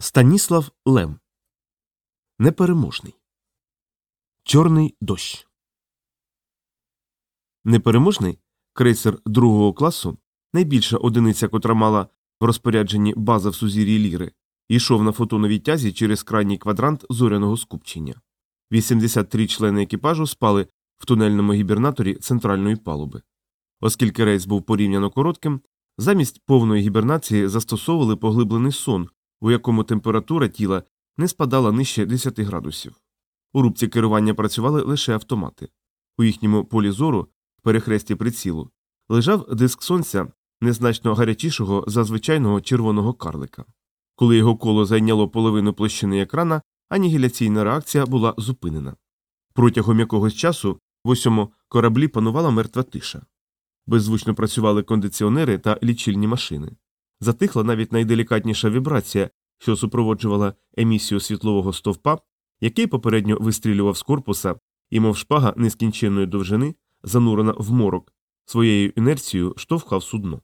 Станіслав Лем Непереможний. Чорний дощ. Непереможний крейсер другого класу, найбільша одиниця, котра мала в розпорядженні база в сузір'ї ліри, йшов на фотоновій тязі через крайній квадрант зоряного скупчення. 83 члени екіпажу спали в тунельному гібернаторі центральної палуби. Оскільки рейс був порівняно коротким, замість повної гібернації застосовували поглиблений сон, у якому температура тіла не спадала нижче 10 градусів. У рубці керування працювали лише автомати. У їхньому полі зору, в перехресті прицілу, лежав диск сонця незначно гарячішого за звичайного червоного карлика. Коли його коло зайняло половину площини екрана, анігіляційна реакція була зупинена. Протягом якогось часу в усьому кораблі панувала мертва тиша. Беззвучно працювали кондиціонери та лічильні машини. Затихла навіть найделікатніша вібрація, що супроводжувала емісію світлового стовпа, який попередньо вистрілював з корпуса і, мов шпага нескінченної довжини, занурена в морок, своєю інерцією штовхав судно.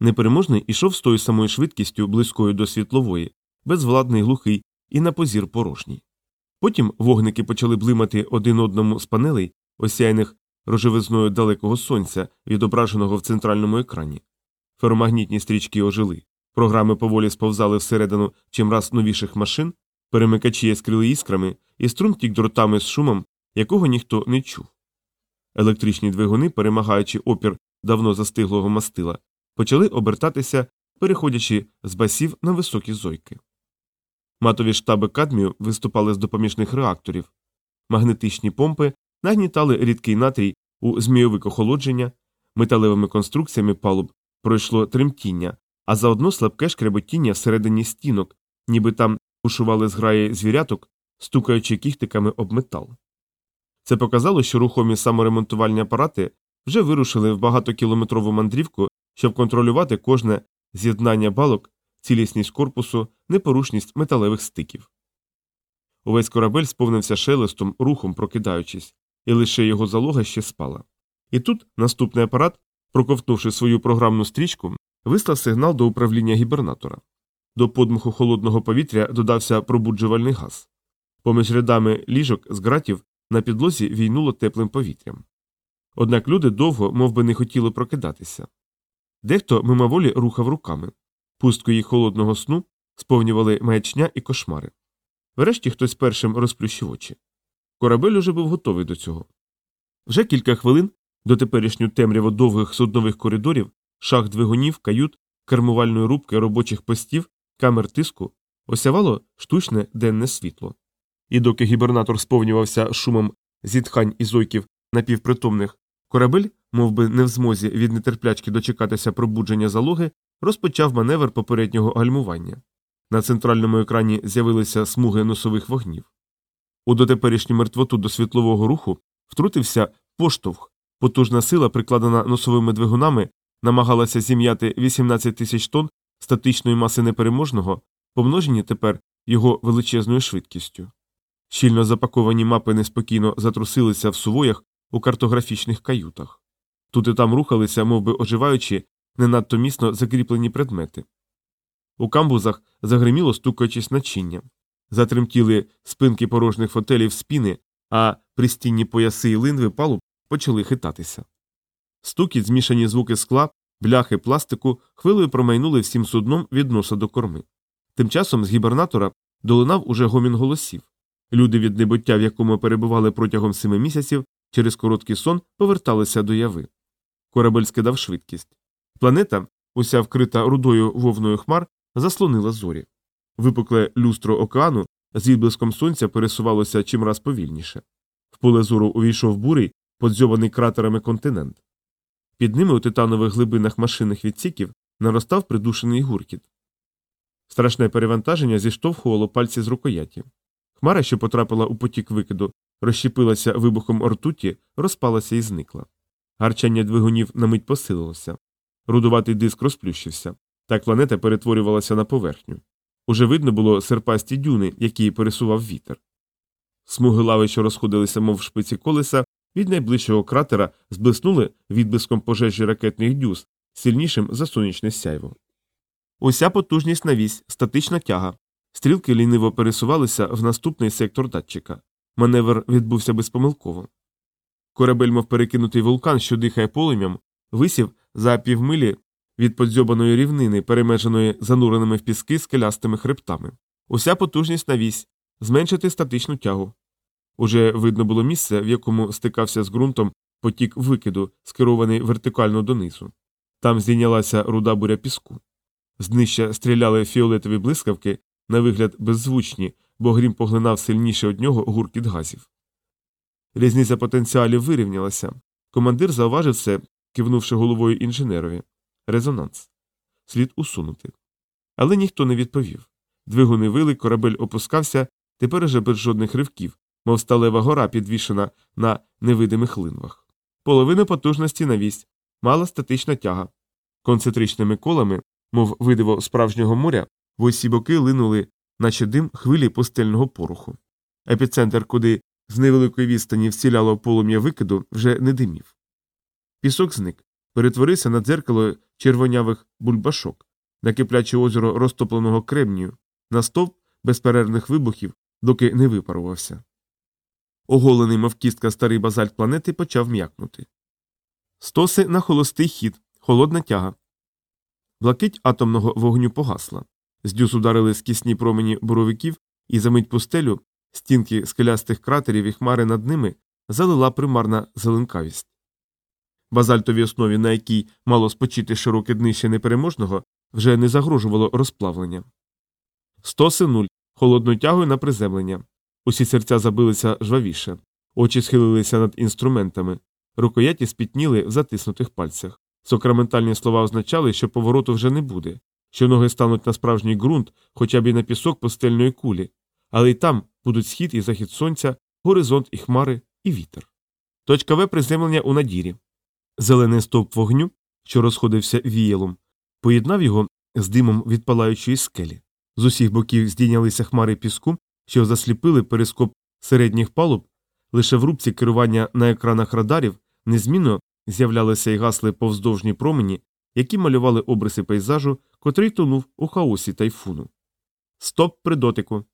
Непереможний ішов з тою самою швидкістю, близькою до світлової, безвладний глухий і на позір порожній. Потім вогники почали блимати один одному з панелей, осяяних рожевизною далекого сонця, відображеного в центральному екрані. Феромагнітні стрічки ожили, програми поволі сповзали всередину чимраз новіших машин, перемикачі яскрили іскрами, і струм тік дротами з шумом, якого ніхто не чув. Електричні двигуни, перемагаючи опір давно застиглого мастила, почали обертатися, переходячи з басів на високі зойки. Матові штаби кадмію виступали з допоміжних реакторів, магнетичні помпи нагнітали рідкий натрій у змійовик охолодження, металевими конструкціями палуб пройшло тремтіння, а заодно слабке шкреботіння всередині стінок, ніби там бушували зграї звіряток, стукаючи кіхтиками об метал. Це показало, що рухомі саморемонтувальні апарати вже вирушили в багатокілометрову мандрівку, щоб контролювати кожне з'єднання балок, цілісність корпусу, непорушність металевих стиків. Увесь корабель сповнився шелестом, рухом прокидаючись, і лише його залога ще спала. І тут наступний апарат, проковтнувши свою програмну стрічку, вислав сигнал до управління гібернатора. До подмуху холодного повітря додався пробуджувальний газ. Поміж рядами ліжок з ґратів на підлозі війнуло теплим повітрям. Однак люди довго, мов би, не хотіли прокидатися. Дехто мимоволі рухав руками. Пустку їх холодного сну сповнювали маячня і кошмари. Врешті хтось першим розплющив очі. Корабель уже був готовий до цього. Вже кілька хвилин до теперішню темряву довгих суднових коридорів, шах двигунів, кают, кермувальної рубки робочих постів, камер тиску осявало штучне денне світло. І доки гібернатор сповнювався шумом зітхань і зойків напівпритомних, корабель, мов би не в змозі від нетерплячки дочекатися пробудження залоги, розпочав маневр попереднього гальмування. На центральному екрані з'явилися смуги носових вогнів. У дотеперішню мертвоту до світлового руху втрутився поштовх, потужна сила, прикладена носовими двигунами, намагалася зім'яти 18 тисяч тонн статичної маси непереможного, помножені тепер його величезною швидкістю. Щільно запаковані мапи неспокійно затрусилися в сувоях у картографічних каютах. Тут і там рухалися, мов би оживаючи, не надто міцно закріплені предмети. У камбузах загриміло стукаючись начиння. Затремтіли спинки порожніх фотелів спіни, а пристінні пояси і линви палуб почали хитатися. Стукіт, змішані звуки скла, бляхи пластику хвилею промайнули всім судном від носа до корми. Тим часом з гібернатора долинав уже гомін голосів. Люди від небуття, в якому перебували протягом семи місяців, через короткий сон поверталися до яви. Корабель скидав швидкість. Планета, уся вкрита рудою вовною хмар, заслонила зорі. Випукле люстро океану з відблиском сонця пересувалося чимраз повільніше. В поле зору увійшов бурий, подзьований кратерами континент. Під ними у титанових глибинах машинних відсіків наростав придушений гуркіт. Страшне перевантаження зіштовхувало пальці з рукояті. Хмара, що потрапила у потік викиду, розщепилася вибухом ртуті, розпалася і зникла. Гарчання двигунів на мить посилилося. Рудуватий диск розплющився. Так планета перетворювалася на поверхню. Уже видно було серпасті дюни, які пересував вітер. Смуги лави, що розходилися, мов шпиці колеса, від найближчого кратера зблиснули відблиском пожежі ракетних дюз, сильнішим за сонячне сяйво. Уся потужність на вісь, статична тяга. Стрілки ліниво пересувалися в наступний сектор датчика. Маневр відбувся безпомилково. Корабель, мов перекинутий вулкан, що дихає полум'ям, висів за півмилі від подзьобаної рівнини, перемеженої зануреними в піски скелястими хребтами. Уся потужність на вісь, зменшити статичну тягу. Уже видно було місце, в якому стикався з ґрунтом потік викиду, скерований вертикально донизу. Там здійнялася руда буря піску. З стріляли фіолетові блискавки, на вигляд беззвучні, бо грім поглинав сильніше од нього гуркіт газів. Різниця потенціалів вирівнялася. Командир зауважив це, кивнувши головою інженерові. Резонанс. Слід усунути. Але ніхто не відповів. Двигуни вили, корабель опускався, тепер уже без жодних ривків, мов сталева гора підвішена на невидимих линвах. Половину потужності на вісь, мала статична тяга. Концентричними колами, мов видиво справжнього моря, в усі боки линули, наче дим хвилі пустельного пороху. Епіцентр, куди з невеликої відстані вціляло полум'я викиду, вже не димів. Пісок зник, перетворився на дзеркало червонявих бульбашок, на кипляче озеро розтопленого кремнію, на стовп безперервних вибухів, доки не випарувався. Оголений, мов кістка старий базальт планети почав м'якнути. Стоси на холостий хід, холодна тяга. Блакить атомного вогню погасла. З дюз ударили скісні промені буровиків, і за мить пустелю, стінки скелястих кратерів і хмари над ними залила примарна зеленкавість. Базальтовій основі, на якій мало спочити широке днище непереможного, вже не загрожувало розплавлення. Стоси нуль, холодною тягою на приземлення. Усі серця забилися жвавіше, очі схилилися над інструментами, рукояті спітніли в затиснутих пальцях. Сокраментальні слова означали, що повороту вже не буде, що ноги стануть на справжній ґрунт, хоча б і на пісок пустельної кулі, але й там будуть схід і захід сонця, горизонт і хмари, і вітер. Точкове приземлення у надірі. Зелений стовп вогню, що розходився віялом, поєднав його з димом від палаючої скелі. З усіх боків здійнялися хмари піску, що засліпили перископ середніх палуб, лише в рубці керування на екранах радарів незмінно з'являлися й гасли повздовжні промені, які малювали обриси пейзажу, котрий тонув у хаосі тайфуну. Стоп при дотику.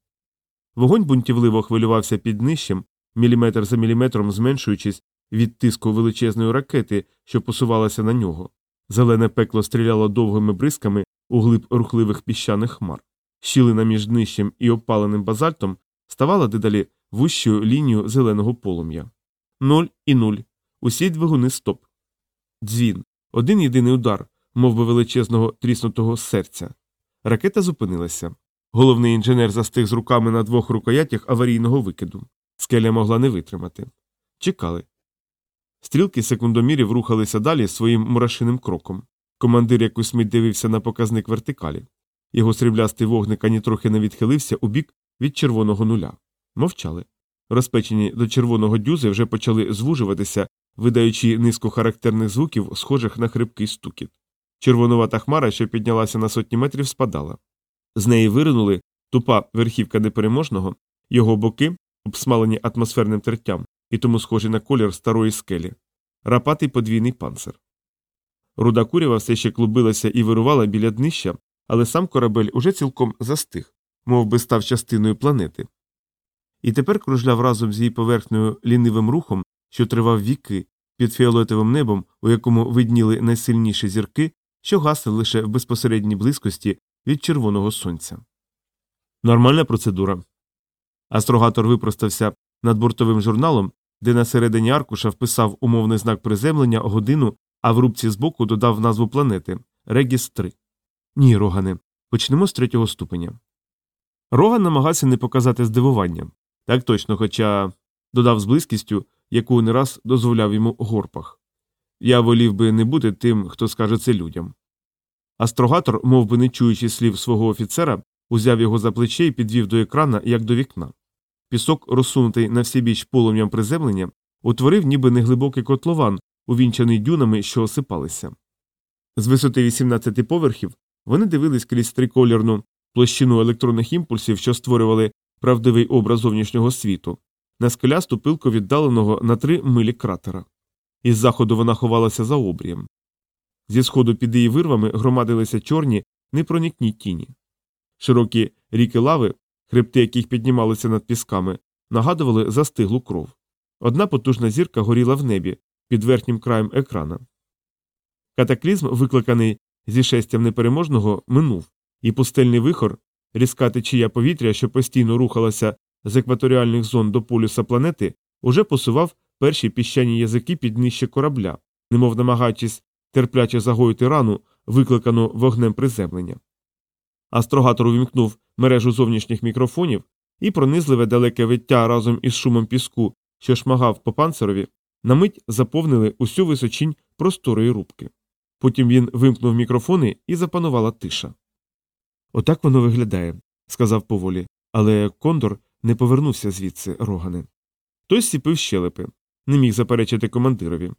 Вогонь бунтівливо хвилювався під нижчем, міліметр за міліметром зменшуючись від тиску величезної ракети, що посувалася на нього. Зелене пекло стріляло довгими бризками у глиб рухливих піщаних хмар. Щілина між днищем і опаленим базальтом ставала дедалі вущою лінією зеленого полум'я. Нуль і нуль. Усі двигуни стоп. Дзвін. Один єдиний удар, мов би величезного тріснутого серця. Ракета зупинилася. Головний інженер застиг з руками на двох рукоятях аварійного викиду. Скеля могла не витримати. Чекали. Стрілки секундомірів рухалися далі своїм мурашиним кроком. Командир якусь мить дивився на показник вертикалі. Його сріблястий вогник ані трохи не відхилився у бік від червоного нуля. Мовчали. Розпечені до червоного дюзи вже почали звужуватися, видаючи низку характерних звуків, схожих на хрипкий стукіт. Червонувата хмара, що піднялася на сотні метрів, спадала. З неї виринули тупа верхівка непереможного, його боки, обсмалені атмосферним тертям, і тому схожі на колір старої скелі, рапатий подвійний панцир. Руда курява все ще клубилася і вирувала біля днища, але сам корабель уже цілком застиг, мов би став частиною планети. І тепер кружляв разом з її поверхнею лінивим рухом, що тривав віки, під фіолетовим небом, у якому видніли найсильніші зірки, що гасли лише в безпосередній близькості від червоного сонця. Нормальна процедура. Астрогатор випростався над бортовим журналом, де на середині аркуша вписав умовний знак приземлення годину, а в рубці збоку додав назву планети Регіс 3. Ні, Рогане. Почнемо з третього ступеня. Роган намагався не показати здивування. Так точно, хоча додав з близькістю, яку не раз дозволяв йому горпах. Я волів би не бути тим, хто скаже це людям. Астрогатор, мов би не чуючи слів свого офіцера, узяв його за плече і підвів до екрана, як до вікна. Пісок, розсунутий на всі біч полум'ям приземлення, утворив ніби неглибокий котлован, увінчаний дюнами, що осипалися. З висоти 18 поверхів вони дивились крізь триколірну площину електронних імпульсів, що створювали правдивий образ зовнішнього світу, на скелясту пилку віддаленого на три милі кратера. Із заходу вона ховалася за обрієм. Зі сходу під її вирвами громадилися чорні, непроникні тіні. Широкі ріки лави, хребти яких піднімалися над пісками, нагадували застиглу кров. Одна потужна зірка горіла в небі під верхнім краєм екрана. Катаклізм, викликаний зішестям непереможного, минув, і пустельний вихор, різка течія повітря, що постійно рухалася з екваторіальних зон до полюса планети, уже посував перші піщані язики під нижче корабля, немов намагаючись терпляче загоїти рану, викликану вогнем приземлення. Астрогатор увімкнув мережу зовнішніх мікрофонів, і пронизливе далеке виття разом із шумом піску, що шмагав по панцерові, на мить заповнили усю височінь просторої рубки. Потім він вимкнув мікрофони і запанувала тиша. Отак воно виглядає, сказав поволі, але Кондор не повернувся звідси, рогане. Той сіпив щелепи, не міг заперечити командирові.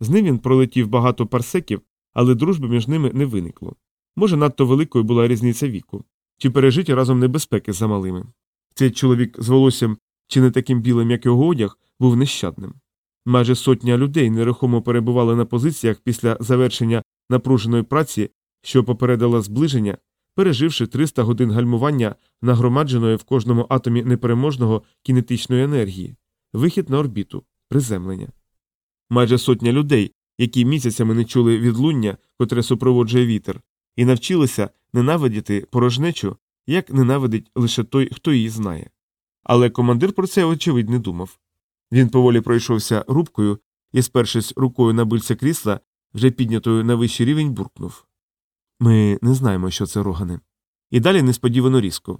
З ним він пролетів багато парсеків, але дружби між ними не виникло. Може, надто великою була різниця віку, чи пережиті разом небезпеки за малими. Цей чоловік з волоссям, чи не таким білим, як його одяг, був нещадним. Майже сотня людей нерухомо перебували на позиціях після завершення напруженої праці, що попередила зближення, переживши 300 годин гальмування, нагромадженої в кожному атомі непереможного кінетичної енергії, вихід на орбіту, приземлення. Майже сотня людей, які місяцями не чули відлуння, котре супроводжує вітер, і навчилися ненавидіти порожнечу, як ненавидить лише той, хто її знає. Але командир про це, очевидь, не думав. Він поволі пройшовся рубкою і, спершись рукою на бильце крісла, вже піднятою на вищий рівень, буркнув Ми не знаємо, що це рогане. І далі несподівано різко.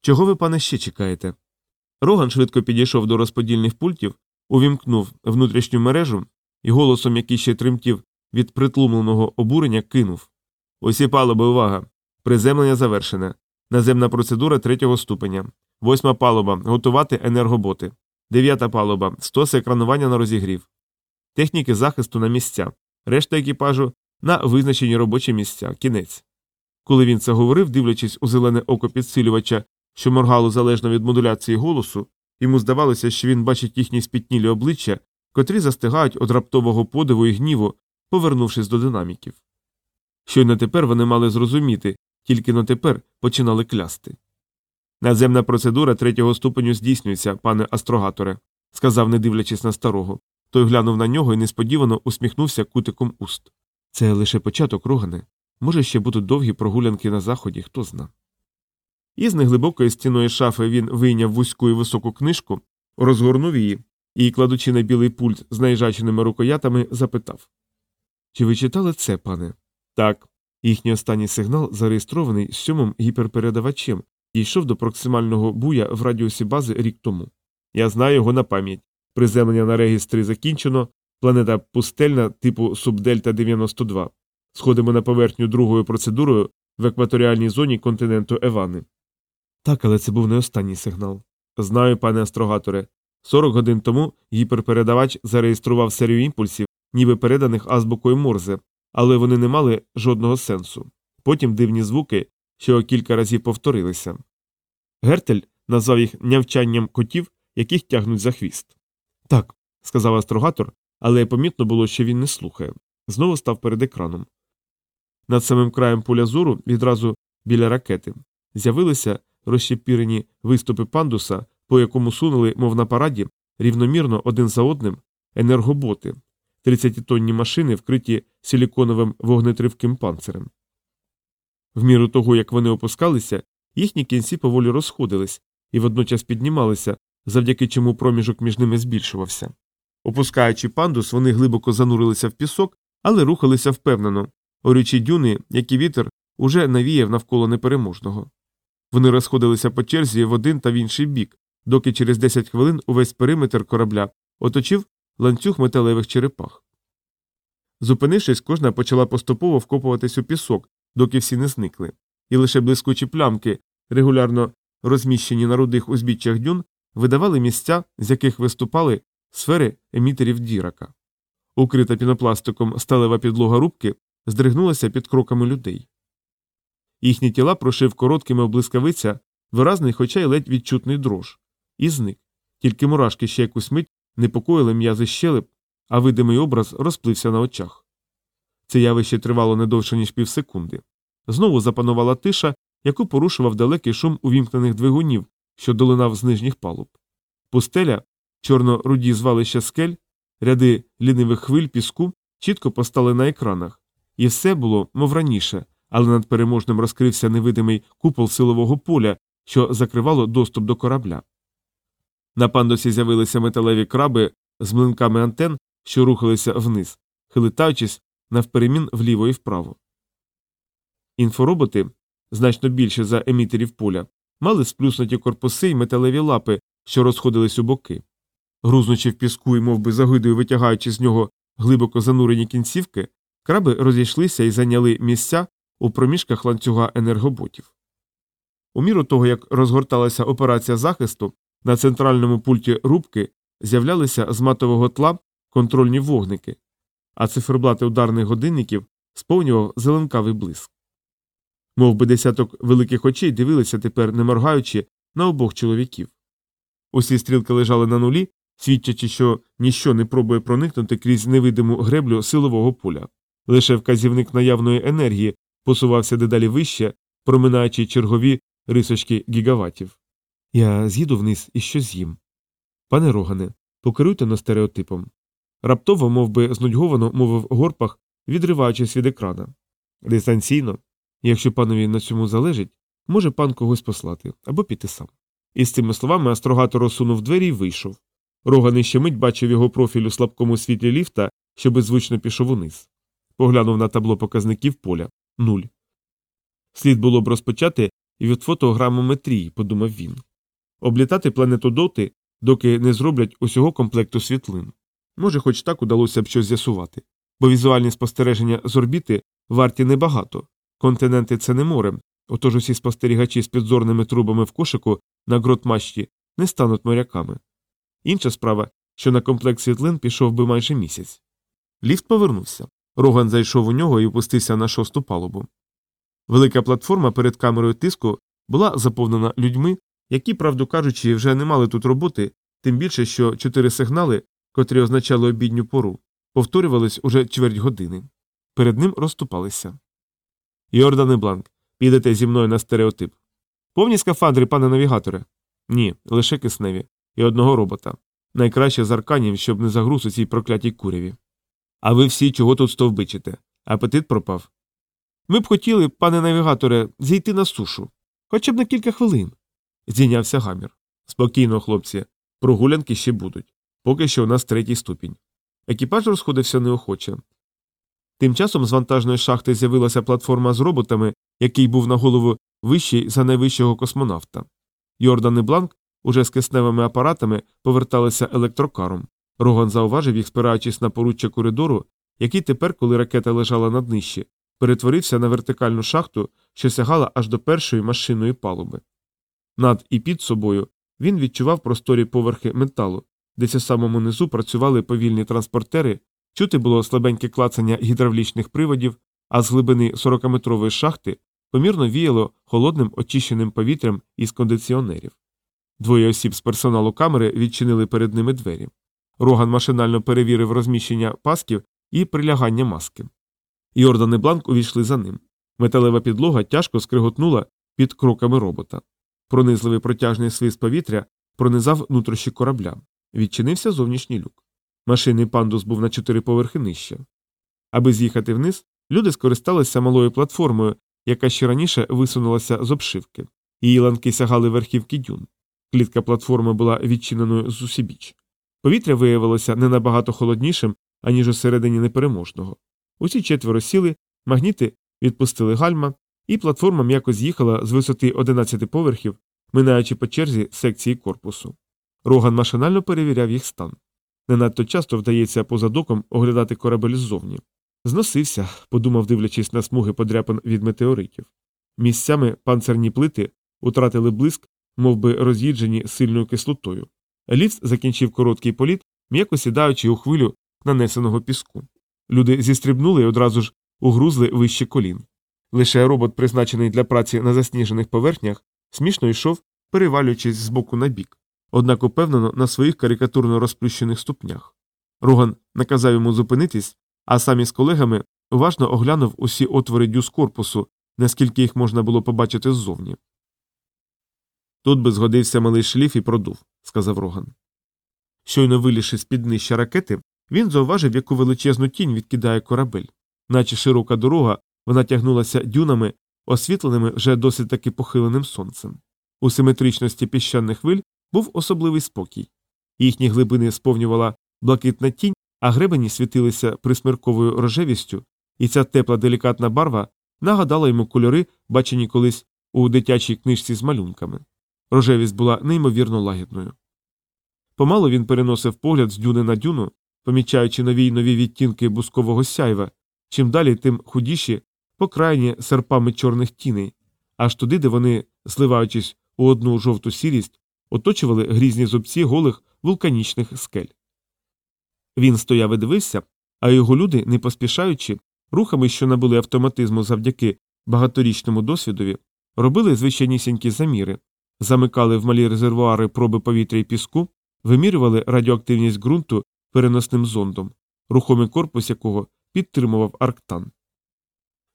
Чого ви, пане, ще чекаєте? Роган швидко підійшов до розподільних пультів, увімкнув внутрішню мережу і голосом, який ще тремтів від притлумленого обурення, кинув Усі палуби, увага! Приземлення завершене. Наземна процедура третього ступеня. Восьма палуба готувати енергоботи. Дев'ята палуба стоси екранування на розігрів. Техніки захисту на місця. Решта екіпажу на визначені робочі місця. Кінець. Коли він це говорив, дивлячись у зелене око підсилювача, що моргало залежно від модуляції голосу, йому здавалося, що він бачить їхні спітнілі обличчя, котрі застигають від раптового подиву і гніву, повернувшись до динаміків. Щойно тепер вони мали зрозуміти, тільки но тепер починали клясти. Наземна процедура третього ступеню здійснюється, пане астрогаторе, сказав, не дивлячись на старого. Той глянув на нього і несподівано усміхнувся кутиком уст. Це лише початок рогане. Може, ще будуть довгі прогулянки на заході, хто зна. Із неглибокої стіної шафи він вийняв вузьку і високу книжку, розгорнув її і, кладучи на білий пульт з наїжаченими рукоятами, запитав Чи ви читали це, пане? Так. Їхній останній сигнал, зареєстрований сьомим гіперпередавачем, дійшов до проксимального буя в радіусі бази рік тому. Я знаю його на пам'ять. Приземлення на Регіс 3 закінчено, планета пустельна типу Субдельта 92. Сходимо на поверхню другою процедурою в екваторіальній зоні континенту Евани. Так, але це був не останній сигнал. Знаю, пане астрогаторе. 40 годин тому гіперпередавач зареєстрував серію імпульсів, ніби переданих азбукою Морзе, але вони не мали жодного сенсу. Потім дивні звуки, що кілька разів повторилися. Гертель назвав їх нявчанням котів, яких тягнуть за хвіст. Так, сказав астрогатор, але помітно було, що він не слухає. Знову став перед екраном. Над самим краєм поля зору, відразу біля ракети, з'явилися розщепірені виступи пандуса, по якому сунули, мов на параді, рівномірно один за одним енергоботи, 30-тонні машини, вкриті силіконовим вогнетривким панцирем. В міру того, як вони опускалися, їхні кінці поволі розходились і водночас піднімалися, завдяки чому проміжок між ними збільшувався. Опускаючи пандус, вони глибоко занурилися в пісок, але рухалися впевнено, орючі дюни, як і вітер, уже навіяв навколо непереможного. Вони розходилися по черзі в один та в інший бік, доки через 10 хвилин увесь периметр корабля оточив ланцюг металевих черепах. Зупинившись, кожна почала поступово вкопуватись у пісок, доки всі не зникли, і лише блискучі плямки, регулярно розміщені на рудих узбіччях дюн, видавали місця, з яких виступали сфери емітерів дірака. Укрита пінопластиком сталева підлога рубки здригнулася під кроками людей. Їхні тіла прошив короткими облискавиця, виразний, хоча й ледь відчутний дрож, і зник. Тільки мурашки ще якусь мить непокоїли м'язи щелеп, а видимий образ розплився на очах. Це явище тривало не довше, ніж півсекунди. Знову запанувала тиша, яку порушував далекий шум увімкнених двигунів, що долинав з нижніх палуб. Пустеля, чорно-руді звалища скель, ряди лінивих хвиль піску чітко постали на екранах, і все було, мов раніше, але над переможним розкрився невидимий купол силового поля, що закривало доступ до корабля. На пандусі з'явилися металеві краби з млинками антен, що рухалися вниз, хилитаючись навперемін вліво і вправо. Інфороботи, значно більше за емітерів поля, мали сплюснуті корпуси й металеві лапи, що розходились у боки. Грузнучи в піску і мов би, загидою витягаючи з нього глибоко занурені кінцівки, краби розійшлися і зайняли місця у проміжках ланцюга енергоботів. У міру того, як розгорталася операція захисту, на центральному пульті рубки з'являлися з матового тла контрольні вогники, а циферблати ударних годинників сповнював зеленкавий блиск. Мов би десяток великих очей дивилися тепер, не моргаючи, на обох чоловіків. Усі стрілки лежали на нулі, свідчачи, що ніщо не пробує проникнути крізь невидиму греблю силового поля. Лише вказівник наявної енергії посувався дедалі вище, проминаючи чергові рисочки гігаватів. Я з'їду вниз і що з'їм. Пане Рогане, покеруйте на стереотипом. Раптово, мов би, знудьговано мовив горпах, відриваючись від екрана. Дистанційно, якщо панові на цьому залежить, може пан когось послати або піти сам. І з цими словами астрогато розсунув двері і вийшов. Роган ще мить бачив його профіль у слабкому світлі ліфта, що беззвучно пішов униз. Поглянув на табло показників поля нуль. Слід було б розпочати від фотограмометрії, подумав він. Облітати планету доти, доки не зроблять усього комплекту світлин. Може, хоч так удалося б щось з'ясувати, бо візуальні спостереження з орбіти варті небагато. Континенти це не море, отож усі спостерігачі з підзорними трубами в кошику на гротмащі не стануть моряками. Інша справа, що на комплект світлин пішов би майже місяць. Ліфт повернувся. Роган зайшов у нього і опустився на шосту палубу. Велика платформа перед камерою тиску була заповнена людьми, які, правду кажучи, вже не мали тут роботи, тим більше, що чотири сигнали, котрі означали обідню пору, повторювались уже чверть години. Перед ним розступалися. Йордан і Бланк, підете зі мною на стереотип. Повні скафандри, пане навігаторе? Ні, лише кисневі, і одного робота. Найкраще з арканів, щоб не загруз у цій проклятій куряві. А ви всі чого тут стовбичите? Апетит пропав. Ми б хотіли, пане навігаторе, зійти на сушу. Хоча б на кілька хвилин. Зійнявся гамір. Спокійно, хлопці, прогулянки ще будуть. Поки що у нас третій ступінь. Екіпаж розходився неохоче. Тим часом з вантажної шахти з'явилася платформа з роботами, який був на голову вищий за найвищого космонавта. Йордан і Бланк уже з кисневими апаратами поверталися електрокаром. Роган зауважив їх, спираючись на поруччя коридору, який тепер, коли ракета лежала на днищі, перетворився на вертикальну шахту, що сягала аж до першої машинної палуби. Над і під собою він відчував просторі поверхи металу, десь у самому низу працювали повільні транспортери, чути було слабеньке клацання гідравлічних приводів, а з глибини 40-метрової шахти помірно віяло холодним очищеним повітрям із кондиціонерів. Двоє осіб з персоналу камери відчинили перед ними двері. Роган машинально перевірив розміщення пасків і прилягання маски. Йордан і Бланк увійшли за ним. Металева підлога тяжко скриготнула під кроками робота. Пронизливий протяжний свист повітря пронизав нутрощі корабля. Відчинився зовнішній люк. Машинний пандус був на чотири поверхи нижче. Аби з'їхати вниз, люди скористалися малою платформою, яка ще раніше висунулася з обшивки. Її ланки сягали верхівки дюн. Клітка платформи була відчиненою з усібіч. Повітря виявилося не набагато холоднішим, аніж у середині непереможного. Усі четверо сіли, магніти відпустили гальма, і платформа м'яко з'їхала з висоти 11 поверхів, минаючи по черзі секції корпусу. Роган машинально перевіряв їх стан. Не надто часто вдається поза доком оглядати корабель ззовні. Зносився, подумав, дивлячись на смуги подряпин від метеоритів. Місцями панцерні плити утратили блиск, мов би роз'їджені сильною кислотою. Ліфт закінчив короткий політ, м'яко сідаючи у хвилю нанесеного піску. Люди зістрибнули і одразу ж угрузли вище колін. Лише робот, призначений для праці на засніжених поверхнях, смішно йшов, перевалюючись з боку на бік, однак упевнено на своїх карикатурно розплющених ступнях. Роган наказав йому зупинитись, а сам із колегами уважно оглянув усі отвори дюз корпусу, наскільки їх можна було побачити ззовні. Тут би згодився малий шліф і продув, сказав Роган. Щойно вилізши з під нижча ракети, він зауважив, яку величезну тінь відкидає корабель, наче широка дорога, вона тягнулася дюнами, освітленими вже досить таки похиленим сонцем. У симетричності піщаних хвиль був особливий спокій. Їхні глибини сповнювала блакитна тінь, а гребені світилися присмирковою рожевістю, і ця тепла делікатна барва нагадала йому кольори, бачені колись у дитячій книжці з малюнками. Рожевість була неймовірно лагідною. Помало він переносив погляд з дюни на дюну, помічаючи нові й нові відтінки бускового сяйва, чим далі, тим худіші, покрайні серпами чорних тіней, аж туди, де вони, зливаючись у одну жовту сірість, оточували грізні зубці голих вулканічних скель. Він стояв і дивився, а його люди, не поспішаючи, рухами, що набули автоматизму завдяки багаторічному досвідові, робили звичайнісінькі заміри, замикали в малі резервуари проби повітря і піску, вимірювали радіоактивність ґрунту переносним зондом, рухомий корпус якого підтримував арктан.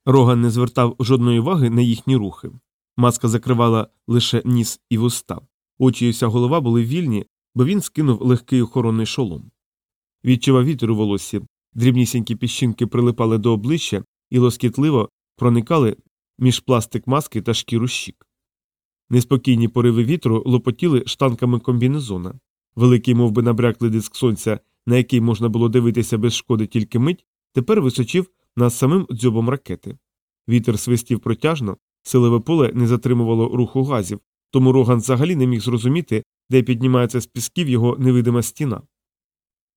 Роган не звертав жодної уваги на їхні рухи. Маска закривала лише ніс і вуста. Очі і вся голова були вільні, бо він скинув легкий охоронний шолом. Відчував вітер у волоссі, дрібнісінькі піщинки прилипали до обличчя і лоскітливо проникали між пластик маски та шкіру щік. Неспокійні пориви вітру лопотіли штанками комбінезона. Великий мов би, набряклий диск сонця, на який можна було дивитися без шкоди тільки мить, тепер височив над самим дзьобом ракети. Вітер свистів протяжно, силове поле не затримувало руху газів, тому Роган взагалі не міг зрозуміти, де піднімається з пісків його невидима стіна.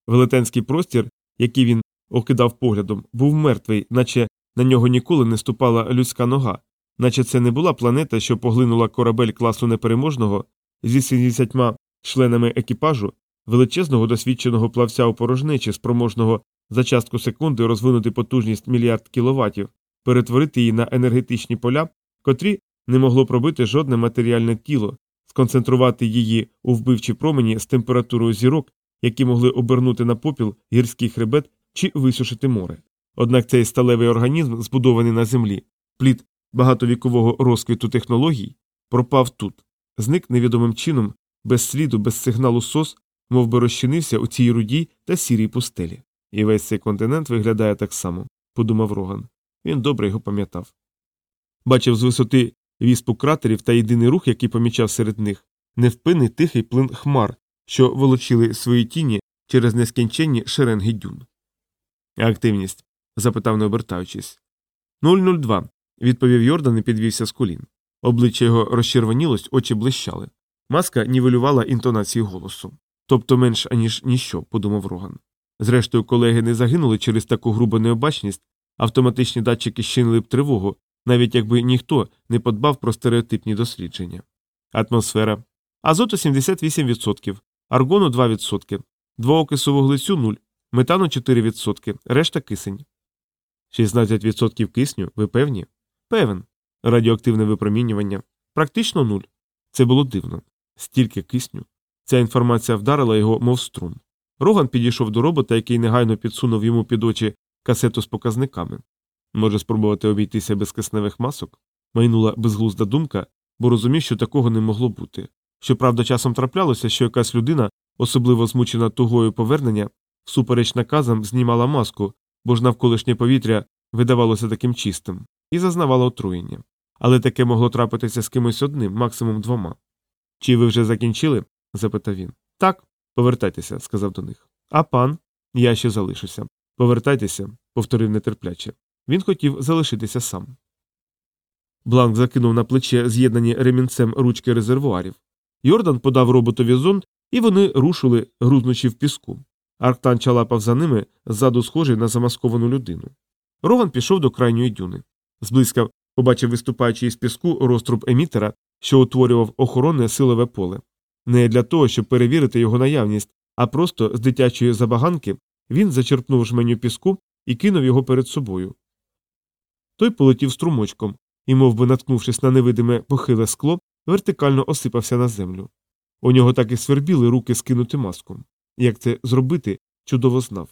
Велетенський простір, який він окидав поглядом, був мертвий, наче на нього ніколи не ступала людська нога, наче це не була планета, що поглинула корабель класу непереможного зі 70 членами екіпажу, величезного досвідченого плавця у порожнечі, спроможного за частку секунди розвинути потужність мільярд кіловатів, перетворити її на енергетичні поля, котрі не могло пробити жодне матеріальне тіло, сконцентрувати її у вбивчій промені з температурою зірок, які могли обернути на попіл гірський хребет чи висушити море. Однак цей сталевий організм, збудований на землі, плід багатовікового розквіту технологій, пропав тут, зник невідомим чином, без сліду, без сигналу сос, мов би розчинився у цій рудій та сірій пустелі. І весь цей континент виглядає так само, подумав Роган. Він добре його пам'ятав. Бачив з висоти віспу кратерів та єдиний рух, який помічав серед них, невпинний тихий плин хмар, що волочили свої тіні через нескінченні шеренги дюн. Активність? запитав, не обертаючись. «002», – відповів Йордан і підвівся з колін. Обличчя його розчервонілось, очі блищали. Маска нівелювала інтонацію голосу. Тобто менш аніж ніщо, подумав Роган. Зрештою, колеги не загинули через таку грубу необачність, автоматичні датчики щинили б тривогу, навіть якби ніхто не подбав про стереотипні дослідження. Атмосфера. Азоту 78%, аргону 2%, двоокису вуглецю 0, метану 4%, решта кисень. 16% кисню, ви певні? Певен. Радіоактивне випромінювання. Практично нуль. Це було дивно. Стільки кисню. Ця інформація вдарила його, мов струм. Роган підійшов до робота, який негайно підсунув йому під очі касету з показниками. Може спробувати обійтися без кисневих масок? Майнула безглузда думка, бо розумів, що такого не могло бути. Щоправда, часом траплялося, що якась людина, особливо змучена тугою повернення, всупереч наказам знімала маску, бо ж навколишнє повітря видавалося таким чистим, і зазнавала отруєння. Але таке могло трапитися з кимось одним, максимум двома. Чи ви вже закінчили? запитав він. Так, повертайтеся, сказав до них. А пан, я ще залишуся. Повертайтеся, повторив нетерпляче. Він хотів залишитися сам. Бланк закинув на плече з'єднані ремінцем ручки резервуарів. Йордан подав роботові зонд, і вони рушили, грузнучи в піску. Арктан чалапав за ними, ззаду схожий на замасковану людину. Роган пішов до крайньої дюни. Зблизька побачив виступаючий із піску розтруб емітера, що утворював охоронне силове поле. Не для того, щоб перевірити його наявність, а просто з дитячої забаганки він зачерпнув жменю піску і кинув його перед собою. Той полетів струмочком і, мов би наткнувшись на невидиме похиле скло, вертикально осипався на землю. У нього так і свербіли руки скинути маску. Як це зробити, чудово знав.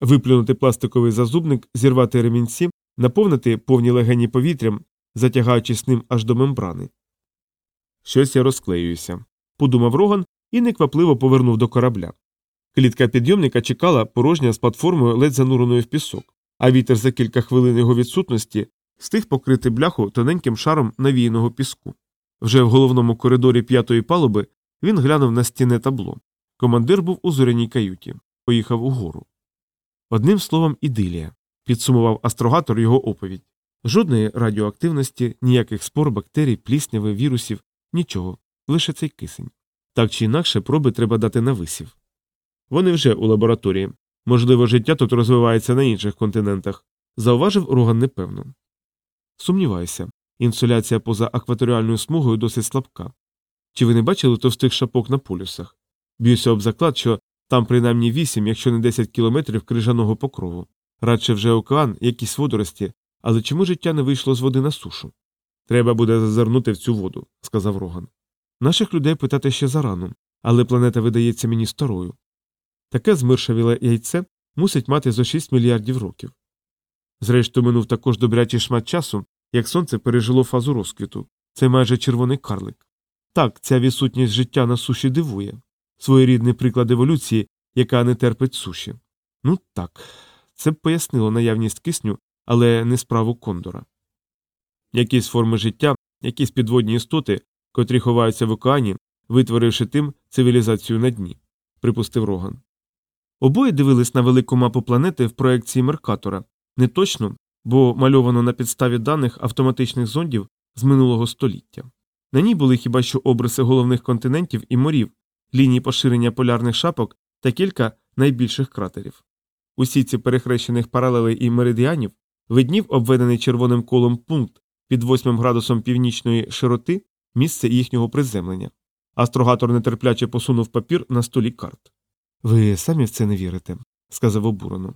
Виплюнути пластиковий зазубник, зірвати ремінці, наповнити повні легені повітрям, затягаючись ним аж до мембрани. Щось я розклеююся, подумав Роган і неквапливо повернув до корабля. Клітка підйомника чекала порожня з платформою ледь зануреною в пісок, а вітер за кілька хвилин його відсутності встиг покрити бляху тоненьким шаром навіяного піску. Вже в головному коридорі п'ятої палуби він глянув на стіне табло. Командир був у зоряній каюті, поїхав угору. Одним словом, ідилія, підсумував астрогатор його оповідь. Жодної радіоактивності, ніяких спор, бактерій, плісняви, вірусів, нічого, лише цей кисень. Так чи інакше, проби треба дати на висів. Вони вже у лабораторії. Можливо, життя тут розвивається на інших континентах, зауважив Роган непевно. Сумніваюся, інсуляція поза акваторіальною смугою досить слабка. Чи ви не бачили товстих шапок на полюсах? Б'юся об заклад, що там принаймні 8, якщо не 10 кілометрів крижаного покрову. Радше вже океан, якісь водорості, але чому життя не вийшло з води на сушу? Треба буде зазирнути в цю воду, сказав Роган. Наших людей питати ще зарано, але планета видається мені старою. Таке змиршавіле яйце мусить мати зо 6 мільярдів років. Зрештою, минув також добрячий шмат часу, як сонце пережило фазу розквіту. Це майже червоний карлик. Так, ця відсутність життя на суші дивує своєрідний приклад еволюції, яка не терпить суші. Ну так, це б пояснило наявність кисню, але не справу кондора. Якісь форми життя, якісь підводні істоти, котрі ховаються в океані, витворивши тим цивілізацію на дні, припустив Роган. Обоє дивились на велику мапу планети в проекції Меркатора, не точно, бо мальовано на підставі даних автоматичних зондів з минулого століття. На ній були хіба що обриси головних континентів і морів, лінії поширення полярних шапок та кілька найбільших кратерів. Усі ці перехрещених паралелей і меридіанів виднів обведений червоним колом пункт під 8 градусом північної широти місце їхнього приземлення. Астрогатор нетерпляче посунув папір на столі карт. Ви самі в це не вірите, сказав обурено.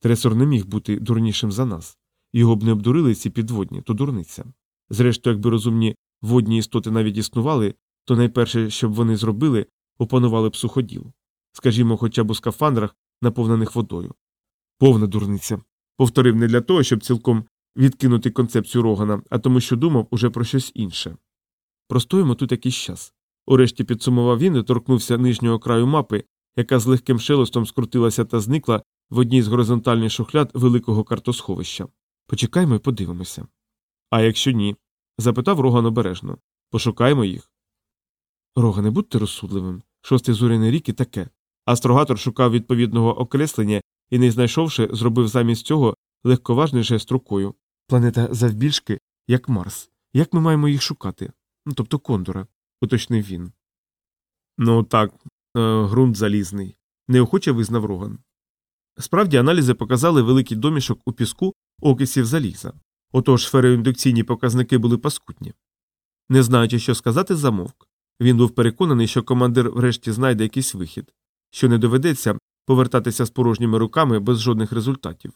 Тресор не міг бути дурнішим за нас. Його б не обдурили ці підводні, то дурниця. Зрештою, якби розумні водні істоти навіть існували, то найперше, що б вони зробили, опанували б суходіл. Скажімо, хоча б у скафандрах, наповнених водою. Повна дурниця. Повторив не для того, щоб цілком відкинути концепцію Рогана, а тому, що думав уже про щось інше. Простоїмо тут якийсь час. Урешті підсумував він і торкнувся нижнього краю мапи, яка з легким шелестом скрутилася та зникла в одній з горизонтальних шухляд великого картосховища. Почекаймо і подивимося. А якщо ні? запитав Роган обережно. Пошукаймо їх. Рогане, будьте розсудливим. Шостий зоряний рік і таке. Астрогатор шукав відповідного окреслення і, не знайшовши, зробив замість цього легковажний жест рукою. Планета завбільшки, як Марс. Як ми маємо їх шукати? Ну, тобто кондора, уточнив він. Ну так, е, ґрунт залізний, неохоче визнав Роган. Справді, аналізи показали великий домішок у піску окисів заліза. Отож фероіндукційні показники були паскудні. Не знаючи, що сказати, замовк. Він був переконаний, що командир врешті знайде якийсь вихід, що не доведеться повертатися з порожніми руками без жодних результатів.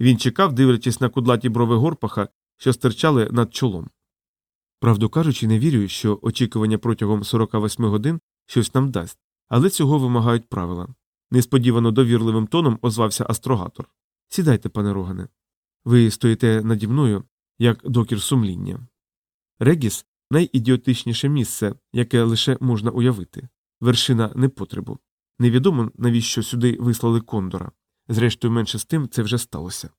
Він чекав, дивлячись на кудлаті брови горпаха, що стирчали над чолом. Правду кажучи, не вірю, що очікування протягом 48 годин щось нам дасть, але цього вимагають правила. Несподівано довірливим тоном озвався астрогатор. Сідайте, пане Рогане. Ви стоїте наді мною, як докір сумління. Регіс найідіотичніше місце, яке лише можна уявити вершина непотребу. Невідомо, навіщо сюди вислали кондора. Зрештою, менше з тим це вже сталося.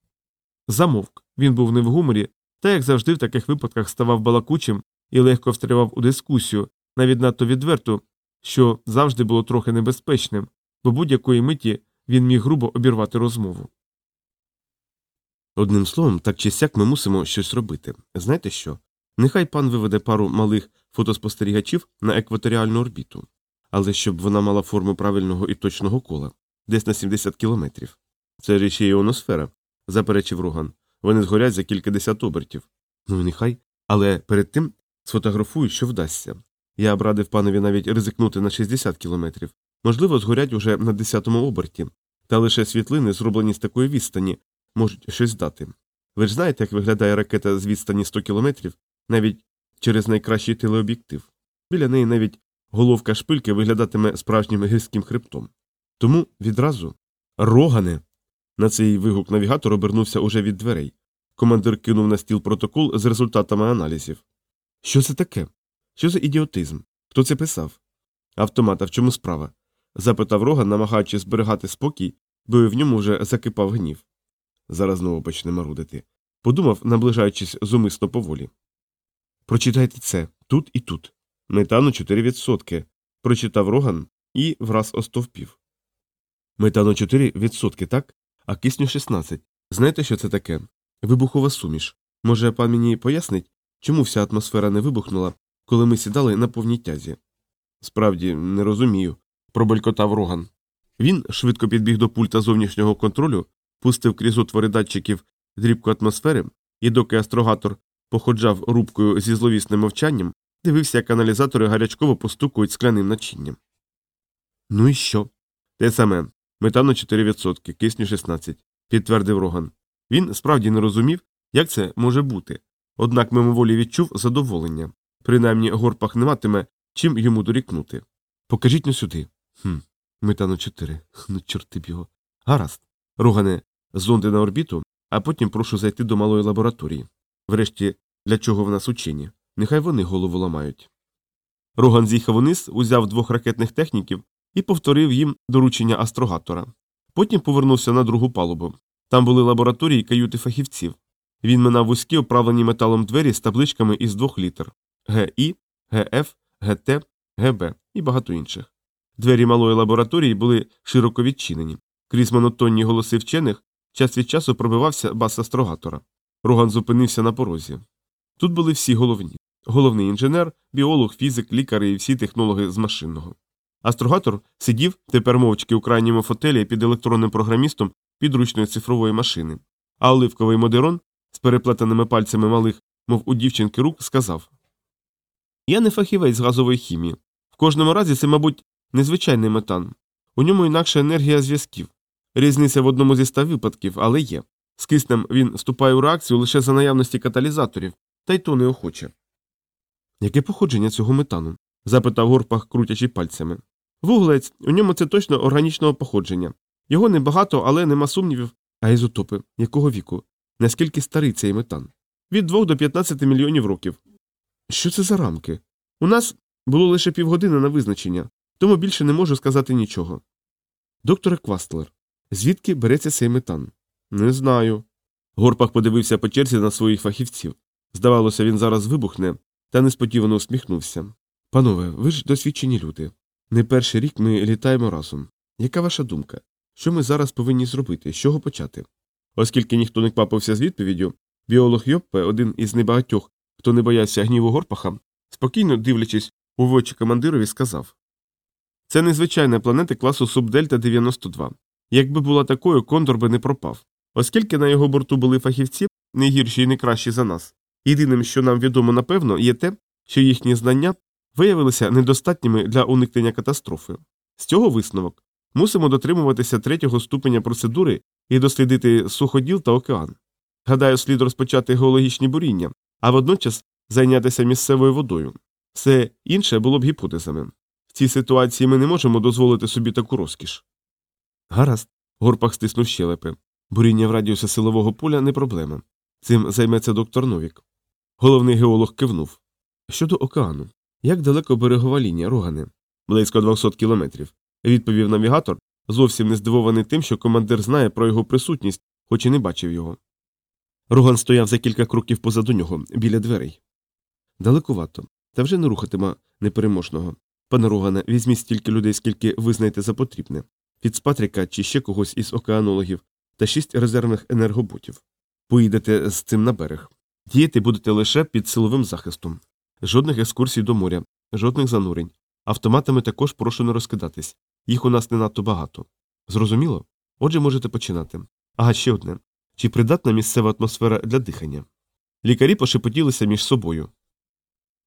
Замовк він був не в гуморі, та, як завжди, в таких випадках ставав балакучим і легко встрявав у дискусію, навіть надто відверто, що завжди було трохи небезпечним, бо будь-якої миті він міг грубо обірвати розмову. Одним словом, так чи сяк ми мусимо щось робити. Знаєте що? Нехай пан виведе пару малих фотоспостерігачів на екваторіальну орбіту, але щоб вона мала форму правильного і точного кола, десь на 70 кілометрів. Це ж ще іоносфера, заперечив Роган. Вони згорять за кількадесят обертів. Ну і нехай, але перед тим сфотографую, що вдасться. Я б радив панові навіть ризикнути на 60 кілометрів. Можливо, згорять уже на 10-му оберті, та лише світлини, зроблені з такої відстані, можуть щось дати. Ви ж знаєте, як виглядає ракета з відстані 100 кілометрів, навіть через найкращий телеоб'єктив. Біля неї навіть головка шпильки виглядатиме справжнім гірським хребтом. Тому відразу Рогане. На цей вигук навігатор обернувся уже від дверей. Командир кинув на стіл протокол з результатами аналізів. Що це таке? Що за ідіотизм? Хто це писав? Автомата, в чому справа? запитав Роган, намагаючись зберігати спокій, бо в ньому вже закипав гнів. Зараз знову почне марудити. Подумав, наближаючись зумисно поволі. Прочитайте це тут і тут. Метану 4%. Прочитав Роган і враз остовпів. Метану 4%, так? А кисню 16. Знаєте, що це таке? Вибухова суміш. Може, пан мені пояснить, чому вся атмосфера не вибухнула, коли ми сідали на повній тязі? Справді, не розумію, пробелькотав Роган. Він швидко підбіг до пульта зовнішнього контролю, пустив крізь отвори датчиків дрібку атмосфери, і доки астрогатор походжав рубкою зі зловісним мовчанням, дивився, як аналізатори гарячково постукують скляним начинням. Ну і що? Те саме метану 4%, кисню 16, підтвердив Роган. Він справді не розумів, як це може бути, однак мимоволі відчув задоволення. Принаймні горпах не матиме чим йому дорікнути. Покажіть ну сюди. Хм, метану 4. Ну, чорти б його. Гаразд. Рогане, зонди на орбіту, а потім прошу зайти до малої лабораторії. Врешті, для чого в нас учені? Нехай вони голову ламають. Роган з'їхав униз, узяв двох ракетних техніків і повторив їм доручення астрогатора. Потім повернувся на другу палубу. Там були лабораторії каюти фахівців. Він минав вузькі оправлені металом двері з табличками із двох літер ГІ, ГФ, ГТ, ГБ і багато інших. Двері малої лабораторії були широко відчинені. Крізь монотонні голоси вчених час від часу пробивався бас астрогатора. Роган зупинився на порозі. Тут були всі головні головний інженер, біолог, фізик, лікар і всі технологи з машинного. Астрогатор сидів тепер мовчки у крайньому фотелі під електронним програмістом підручної цифрової машини, а оливковий модерон з переплетеними пальцями малих, мов у дівчинки рук, сказав Я не фахівець з газової хімії. В кожному разі це, мабуть, незвичайний метан. У ньому інакша енергія зв'язків. Різниця в одному зі ста випадків, але є. З киснем він вступає у реакцію лише за наявності каталізаторів, та й то неохоче. Яке походження цього метану? запитав горпах, крутячи пальцями. Вуглець, у ньому це точно органічного походження. Його небагато, але нема сумнівів. А ізотопи якого віку? Наскільки старий цей метан? Від 2 до 15 мільйонів років. Що це за рамки? У нас було лише півгодини на визначення, тому більше не можу сказати нічого. Докторе Квастлер, звідки береться цей метан? Не знаю. Горпах подивився по черзі на своїх фахівців. Здавалося, він зараз вибухне, та несподівано усміхнувся. Панове, ви ж досвідчені люди. Не перший рік ми літаємо разом. Яка ваша думка? Що ми зараз повинні зробити? З чого почати? Оскільки ніхто не квапився з відповіддю, біолог Йоппе, один із небагатьох, хто не боявся гніву Горпаха, спокійно дивлячись у очі командирові, сказав Це незвичайна планета класу Субдельта 92. Якби була такою, Кондор би не пропав. Оскільки на його борту були фахівці, не гірші і не кращі за нас. Єдиним, що нам відомо напевно, є те, що їхні знання виявилися недостатніми для уникнення катастрофи. З цього висновок мусимо дотримуватися третього ступеня процедури і дослідити суходіл та океан. Гадаю, слід розпочати геологічні буріння, а водночас зайнятися місцевою водою. Все інше було б гіпотезами. В цій ситуації ми не можемо дозволити собі таку розкіш. Гаразд. Горпах стиснув щелепи. Буріння в радіусі силового поля не проблема. Цим займеться доктор Новік. Головний геолог кивнув. Щодо океану, як далеко берегова лінія, Рогане? Близько 200 кілометрів, відповів навігатор, зовсім не здивований тим, що командир знає про його присутність, хоч і не бачив його. Роган стояв за кілька кроків позаду нього, біля дверей. Далекувато, та вже не рухатиме непереможного. Пане Рогане, візьміть стільки людей, скільки визнаєте за потрібне Фіцпатріка чи ще когось із океанологів та шість резервних енергоботів. Поїдете з цим на берег. Діяти будете лише під силовим захистом. Жодних екскурсій до моря, жодних занурень. Автоматами також прошу не розкидатись. Їх у нас не надто багато. Зрозуміло? Отже, можете починати. Ага, ще одне. Чи придатна місцева атмосфера для дихання? Лікарі пошепотілися між собою.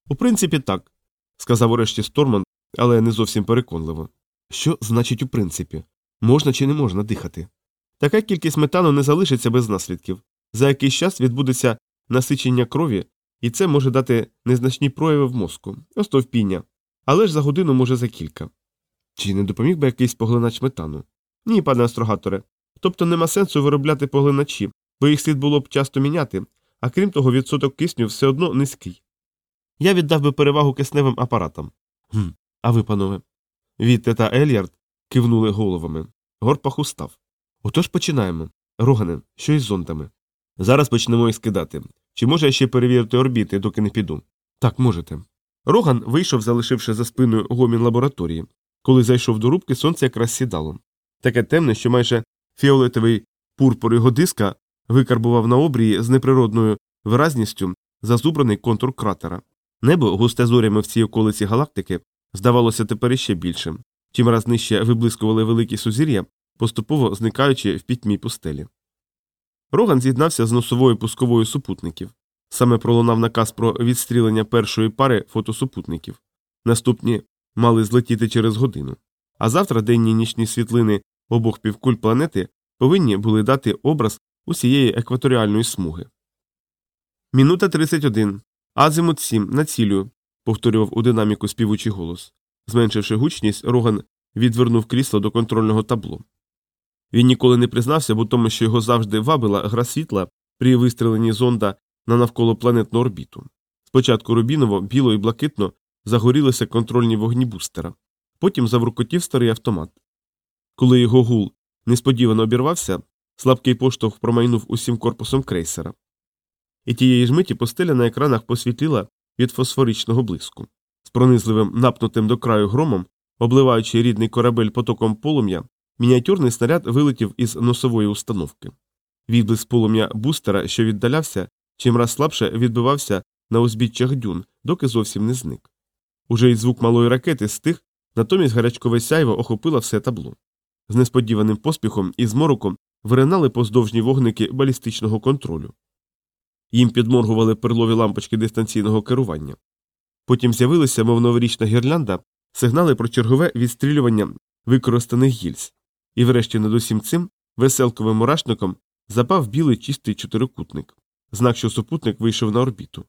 У принципі, так, сказав урешті Сторман, але не зовсім переконливо. Що значить у принципі? Можна чи не можна дихати? Така кількість метану не залишиться без наслідків. За якийсь час відбудеться насичення крові, і це може дати незначні прояви в мозку, остовпіння, але ж за годину може за кілька. Чи не допоміг би якийсь поглинач метану? Ні, пане астрогаторе. Тобто нема сенсу виробляти поглиначі, бо їх слід було б часто міняти, а крім того, відсоток кисню все одно низький. Я віддав би перевагу кисневим апаратам. Гм, а ви, панове? Вітте та Ельярд кивнули головами. Горпах устав. Отож починаємо. Рогане, що із зондами? Зараз почнемо їх скидати. Чи може я ще перевірити орбіти, доки не піду? Так, можете. Роган вийшов, залишивши за спиною гомін лабораторії. Коли зайшов до рубки, сонце якраз сідало. Таке темне, що майже фіолетовий пурпур його диска викарбував на обрії з неприродною виразністю зазубраний контур кратера. Небо, густе зорями в цій околиці галактики, здавалося тепер іще більшим. Чим раз нижче виблискували великі сузір'я, поступово зникаючи в пітьмі пустелі. Роган з'єднався з носовою пусковою супутників. Саме пролунав наказ про відстрілення першої пари фотосупутників. Наступні мали злетіти через годину. А завтра денні нічні світлини обох півкуль планети повинні були дати образ усієї екваторіальної смуги. Мінута 31. Азимут 7. Націлюю. повторював у динаміку співучий голос. Зменшивши гучність, Роган відвернув крісло до контрольного табло. Він ніколи не признався, бо тому, що його завжди вабила гра світла при вистреленні зонда на навколопланетну орбіту. Спочатку рубіново, біло і блакитно загорілися контрольні вогні бустера. Потім заврукотів старий автомат. Коли його гул несподівано обірвався, слабкий поштовх промайнув усім корпусом крейсера. І тієї ж миті постеля на екранах посвітліла від фосфоричного блиску. З пронизливим напнутим до краю громом, обливаючи рідний корабель потоком полум'я, мініатюрний снаряд вилетів із носової установки. Відблиск полум'я бустера, що віддалявся, чимраз слабше відбивався на узбіччях дюн, доки зовсім не зник. Уже й звук малої ракети стих, натомість гарячкове сяйво охопило все табло. З несподіваним поспіхом і змороком виринали поздовжні вогники балістичного контролю. Їм підморгували перлові лампочки дистанційного керування. Потім з'явилися, мов новорічна гірлянда, сигнали про чергове відстрілювання використаних гільз, і врешті над усім цим веселковим мурашником запав білий чистий чотирикутник, знак, що супутник вийшов на орбіту.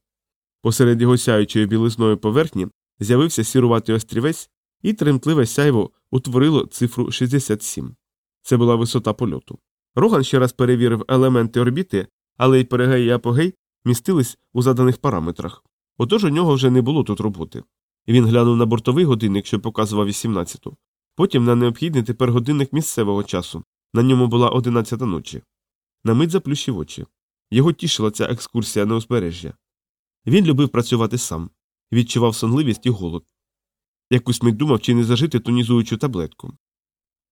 Посеред його сяючої білизної поверхні з'явився сіруватий острівець, і тремтливе сяйво утворило цифру 67. Це була висота польоту. Роган ще раз перевірив елементи орбіти, але й перегей і апогей містились у заданих параметрах. Отож у нього вже не було тут роботи. Він глянув на бортовий годинник, що показував 18-ту. Потім на необхідний тепер годинник місцевого часу. На ньому була 11 ночі. На мить заплющив очі. Його тішила ця екскурсія на узбережжя. Він любив працювати сам, відчував сонливість і голод. Якусь мить думав, чи не зажити тонізуючу таблетку.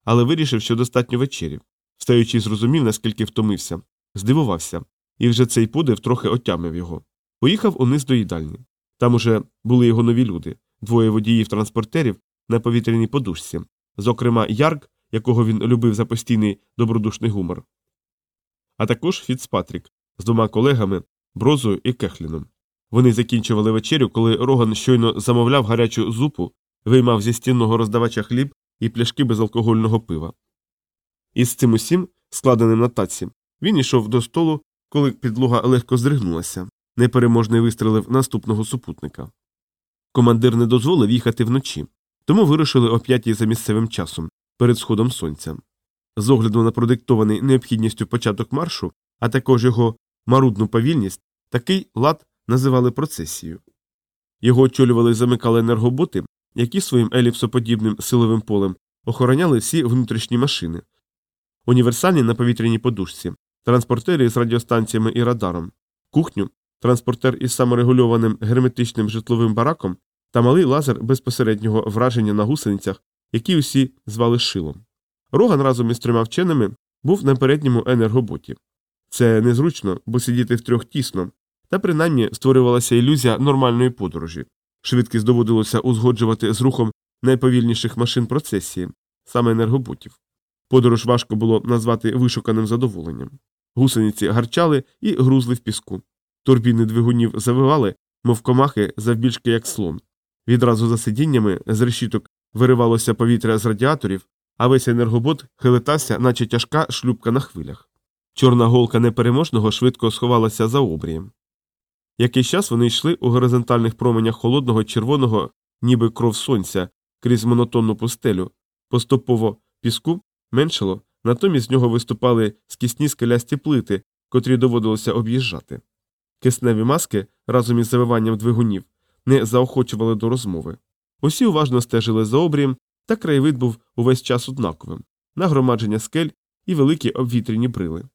Але вирішив, що достатньо вечерів. Встаючи, зрозумів, наскільки втомився, здивувався, і вже цей подив трохи отямив його. Поїхав униз до їдальні. Там уже були його нові люди двоє водіїв транспортерів на повітряній подушці, зокрема, Ярк, якого він любив за постійний добродушний гумор, а також Фіцпатрік з двома колегами Брозою і Кехліном. Вони закінчували вечерю, коли Роган щойно замовляв гарячу зупу, виймав зі стінного роздавача хліб і пляшки безалкогольного пива. Із цим усім, складеним на таці, він йшов до столу, коли підлога легко здригнулася. Непереможний вистрелив наступного супутника. Командир не дозволив їхати вночі, тому вирушили о п'ятій за місцевим часом, перед сходом сонця. З огляду на продиктований необхідністю початок маршу, а також його марудну повільність, такий лад називали процесією. Його очолювали і замикали енергоботи, які своїм еліпсоподібним силовим полем охороняли всі внутрішні машини, універсальні на повітряній подушці, транспортери з радіостанціями і радаром, кухню, транспортер із саморегульованим герметичним житловим бараком та малий лазер безпосереднього враження на гусеницях, які усі звали шилом. Роган разом із трьома вченими був на передньому енергоботі. Це незручно, бо сидіти втрьох тісно, та принаймні створювалася ілюзія нормальної подорожі. Швидкість доводилося узгоджувати з рухом найповільніших машин процесії, саме енергоботів. Подорож важко було назвати вишуканим задоволенням. Гусениці гарчали і грузли в піску. Турбіни двигунів завивали, мов комахи завбільшки як слон. Відразу за сидіннями з решіток виривалося повітря з радіаторів, а весь енергобот хилитався, наче тяжка шлюбка на хвилях. Чорна голка непереможного швидко сховалася за обрієм. Якийсь час вони йшли у горизонтальних променях холодного червоного, ніби кров сонця, крізь монотонну пустелю, поступово піску меншало, натомість з нього виступали скісні скелясті плити, котрі доводилося об'їжджати. Кисневі маски разом із завиванням двигунів не заохочували до розмови. Усі уважно стежили за обрієм, та краєвид був увесь час однаковим нагромадження скель і великі обвітряні брили.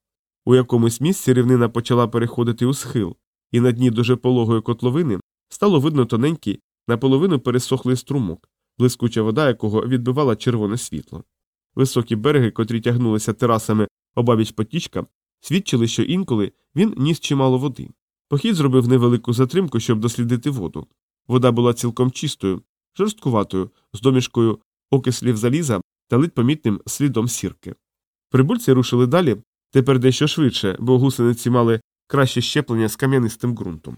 У якомусь місці рівнина почала переходити у схил, і на дні дуже пологої котловини стало видно тоненький, наполовину пересохлий струмок, блискуча вода якого відбивала червоне світло. Високі береги, котрі тягнулися терасами обабіч потічка, свідчили, що інколи він ніс чимало води. Похід зробив невелику затримку, щоб дослідити воду. Вода була цілком чистою, жорсткуватою, з домішкою окислів заліза та ледь помітним слідом сірки. Прибульці рушили далі, тепер дещо швидше, бо гусениці мали краще щеплення з кам'янистим ґрунтом.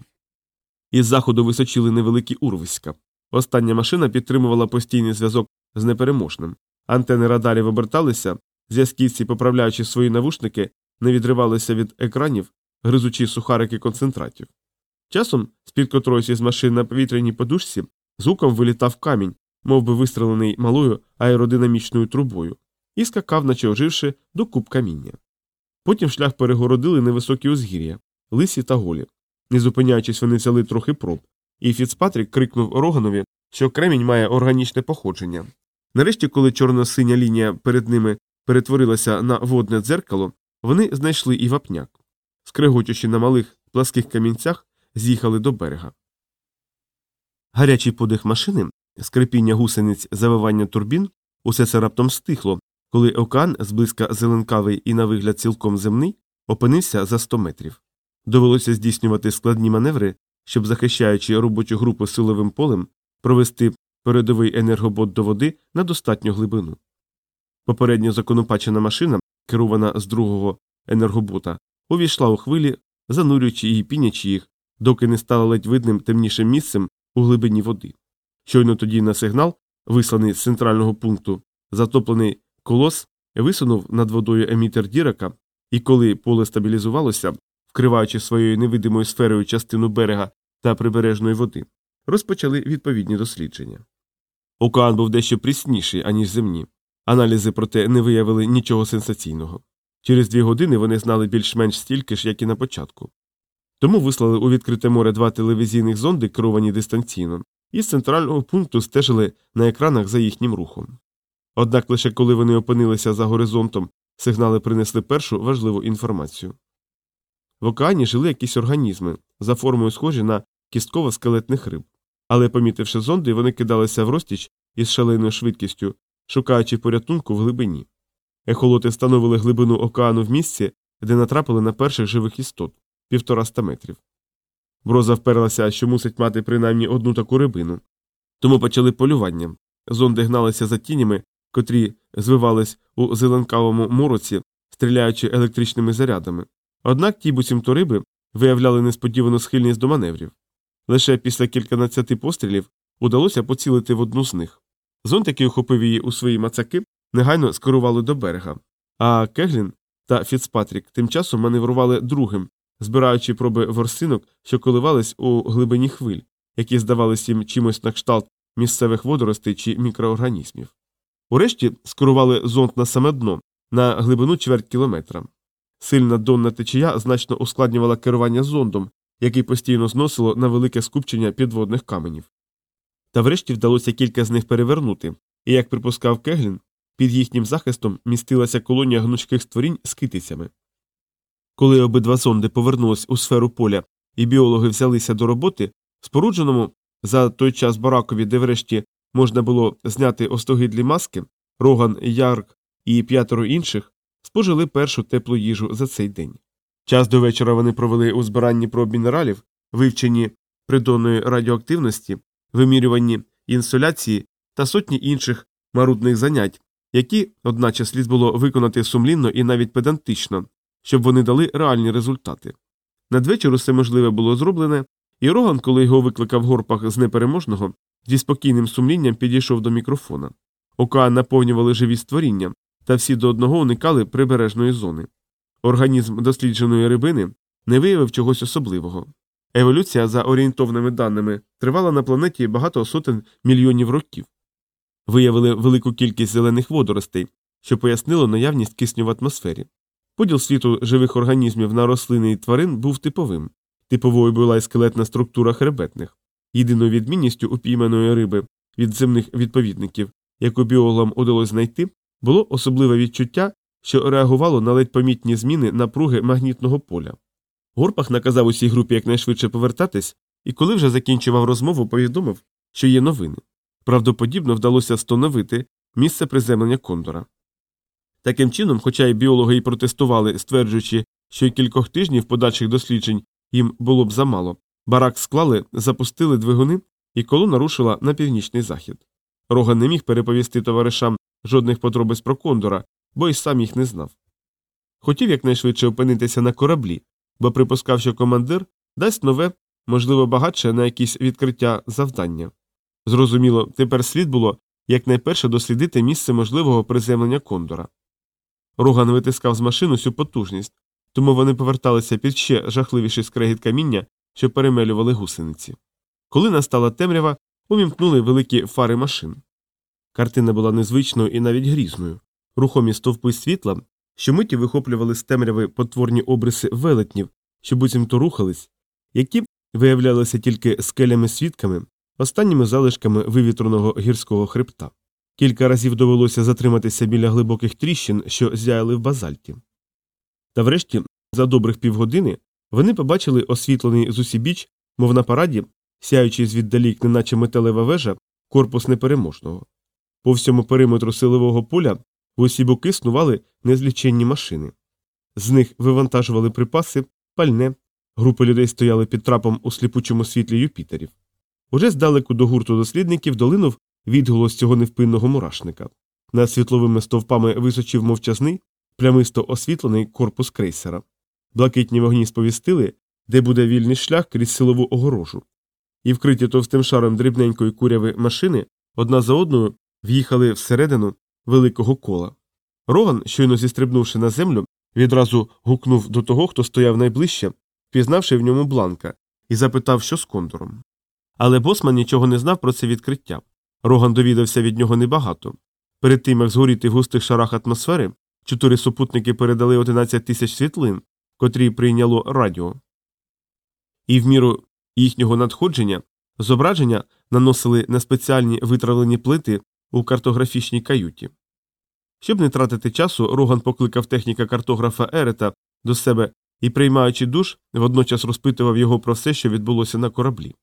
Із заходу височили невеликі урвиська. Остання машина підтримувала постійний зв'язок з непереможним. Антени радарів оберталися, зв'язківці, поправляючи свої навушники, не відривалися від екранів, гризучи сухарики концентратів. Часом з-під котроїсь із машин на повітряній подушці звуком вилітав камінь, мов би вистрелений малою аеродинамічною трубою, і скакав, наче оживши, до куб каміння. Потім шлях перегородили невисокі узгір'я, лисі та голі. Не зупиняючись, вони взяли трохи проб, і Фіцпатрік крикнув Роганові, що кремінь має органічне походження. Нарешті, коли чорно-синя лінія перед ними перетворилася на водне дзеркало, вони знайшли і вапняк. Скрегочучи на малих пласких камінцях, з'їхали до берега. Гарячий подих машини, скрипіння гусениць, завивання турбін усе це раптом стихло, коли океан, зблизька зеленкавий і на вигляд цілком земний, опинився за 100 метрів. Довелося здійснювати складні маневри, щоб, захищаючи робочу групу силовим полем, провести передовий енергобот до води на достатню глибину. Попередньо законопачена машина, керована з другого енергобота, увійшла у хвилі, занурюючи і пінячи їх, доки не стало ледь видним темнішим місцем у глибині води. Щойно тоді на сигнал, висланий з центрального пункту, затоплений колос висунув над водою емітер Дірака, і коли поле стабілізувалося, вкриваючи своєю невидимою сферою частину берега та прибережної води, розпочали відповідні дослідження. Океан був дещо прісніший, аніж земні. Аналізи, проте, не виявили нічого сенсаційного. Через дві години вони знали більш-менш стільки ж, як і на початку. Тому вислали у відкрите море два телевізійних зонди, керовані дистанційно, і з центрального пункту стежили на екранах за їхнім рухом. Однак лише коли вони опинилися за горизонтом, сигнали принесли першу важливу інформацію. В океані жили якісь організми, за формою схожі на кістково скелетних риб, але, помітивши зонди, вони кидалися в розтіч із шаленою швидкістю, шукаючи порятунку в глибині. Ехолоти встановили глибину океану в місці, де натрапили на перших живих істот півтораста метрів. Броза вперлася, що мусить мати принаймні одну таку рибину. Тому почали полювання. Зонди гналися за тінями, котрі звивались у зеленкавому мороці, стріляючи електричними зарядами. Однак ті буцімто риби виявляли несподівану схильність до маневрів. Лише після кільканадцяти пострілів удалося поцілити в одну з них. Зонд, який охопив її у свої мацаки, негайно скерували до берега, а Кеглін та Фіцпатрік тим часом маневрували другим, збираючи проби ворсинок, що коливались у глибині хвиль, які здавалися їм чимось на кшталт місцевих водоростей чи мікроорганізмів. Урешті скерували зонд на саме дно на глибину чверть кілометра. Сильна донна течія значно ускладнювала керування зондом, який постійно зносило на велике скупчення підводних каменів. Та врешті вдалося кілька з них перевернути, і, як припускав Кеглін, під їхнім захистом містилася колонія гнучких створінь з китицями. Коли обидва зонди повернулись у сферу поля і біологи взялися до роботи, спорудженому за той час баракові, де врешті можна було зняти остогидлі маски, Роган, Ярк і п'ятеро інших, спожили першу теплу їжу за цей день. Час до вечора вони провели у збиранні проб мінералів, вивченні придонної радіоактивності, вимірюванні інсоляції та сотні інших марудних занять, які, одначе, слід було виконати сумлінно і навіть педантично, щоб вони дали реальні результати. Надвечір усе можливе було зроблене, і Роган, коли його викликав горпах з непереможного, зі спокійним сумлінням підійшов до мікрофона. Океан наповнювали живі створіння, та всі до одного уникали прибережної зони. Організм дослідженої рибини не виявив чогось особливого. Еволюція, за орієнтовними даними, тривала на планеті багато сотень мільйонів років. Виявили велику кількість зелених водоростей, що пояснило наявність кисню в атмосфері. Поділ світу живих організмів на рослини і тварин був типовим. Типовою була й скелетна структура хребетних. Єдиною відмінністю упійманої риби від земних відповідників, яку біологам удалось знайти, було особливе відчуття, що реагувало на ледь помітні зміни напруги магнітного поля. Горпах наказав усій групі якнайшвидше повертатись, і коли вже закінчував розмову, повідомив, що є новини. Правдоподібно вдалося встановити місце приземлення кондора. Таким чином, хоча й біологи й протестували, стверджуючи, що й кількох тижнів подальших досліджень їм було б замало, барак склали, запустили двигуни, і колона рушила на північний захід. Роган не міг переповісти товаришам жодних подробиць про кондора, бо й сам їх не знав. Хотів якнайшвидше опинитися на кораблі, бо припускав, що командир дасть нове, можливо, багатше на якісь відкриття завдання. Зрозуміло, тепер слід було якнайперше дослідити місце можливого приземлення кондора. Роган витискав з машин усю потужність, тому вони поверталися під ще жахливіший скрегіт каміння, що перемелювали гусениці. Коли настала темрява, увімкнули великі фари машин. Картина була незвичною і навіть грізною. Рухомі стовпи світла, що миті вихоплювали з темряви потворні обриси велетнів, що буцімто рухались, які виявлялися тільки скелями свідками, останніми залишками вивітреного гірського хребта. Кілька разів довелося затриматися біля глибоких тріщин, що зяяли в базальті. Та врешті, за добрих півгодини, вони побачили освітлений з усібіч, мов на параді, сяючий звіддалік, неначе металева вежа, корпус непереможного. По всьому периметру силового поля в усі боки снували незліченні машини. З них вивантажували припаси, пальне, групи людей стояли під трапом у сліпучому світлі Юпітерів. Уже здалеку до гурту дослідників долинув відголос цього невпинного мурашника. Над світловими стовпами височив мовчазний, плямисто освітлений корпус крейсера. Блакитні вогні сповістили, де буде вільний шлях крізь силову огорожу. І вкриті товстим шаром дрібненької куряви машини одна за одною в'їхали всередину великого кола. Роган, щойно зістрибнувши на землю, відразу гукнув до того, хто стояв найближче, впізнавши в ньому бланка, і запитав, що з кондором. Але босман нічого не знав про це відкриття. Роган довідався від нього небагато. Перед тим, як згоріти в густих шарах атмосфери, чотири супутники передали 11 тисяч світлин, котрі прийняло радіо. І в міру їхнього надходження зображення наносили на спеціальні витравлені плити у картографічній каюті. Щоб не тратити часу, Роган покликав техніка картографа Ерета до себе і, приймаючи душ, водночас розпитував його про все, що відбулося на кораблі.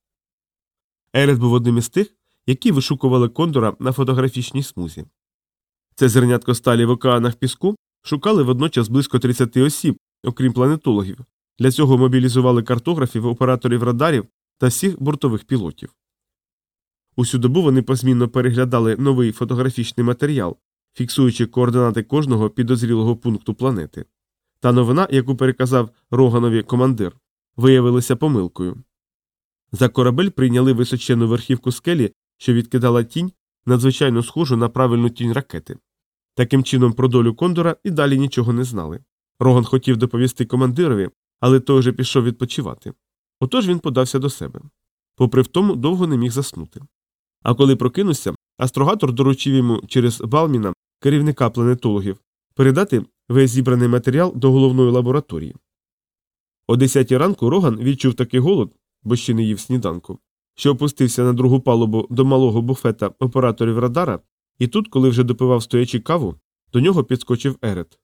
Ерет був одним із тих, які вишукували кондора на фотографічній смузі. Це зернятко сталі в океанах піску шукали водночас близько 30 осіб, окрім планетологів. Для цього мобілізували картографів, операторів радарів та всіх бортових пілотів. Усю добу вони позмінно переглядали новий фотографічний матеріал, фіксуючи координати кожного підозрілого пункту планети. Та новина, яку переказав Роганові командир, виявилася помилкою. За корабель прийняли височену верхівку скелі, що відкидала тінь, надзвичайно схожу на правильну тінь ракети. Таким чином, про долю кондора і далі нічого не знали. Роган хотів доповісти командирові, але той вже пішов відпочивати. Отож він подався до себе. Попри втому, довго не міг заснути. А коли прокинувся, астрогатор доручив йому через Балміна, керівника планетологів, передати весь зібраний матеріал до головної лабораторії. О 10 ранку Роган відчув такий голод, бо ще не їв сніданку, що опустився на другу палубу до малого буфета операторів радара, і тут, коли вже допивав стоячи каву, до нього підскочив Ерет.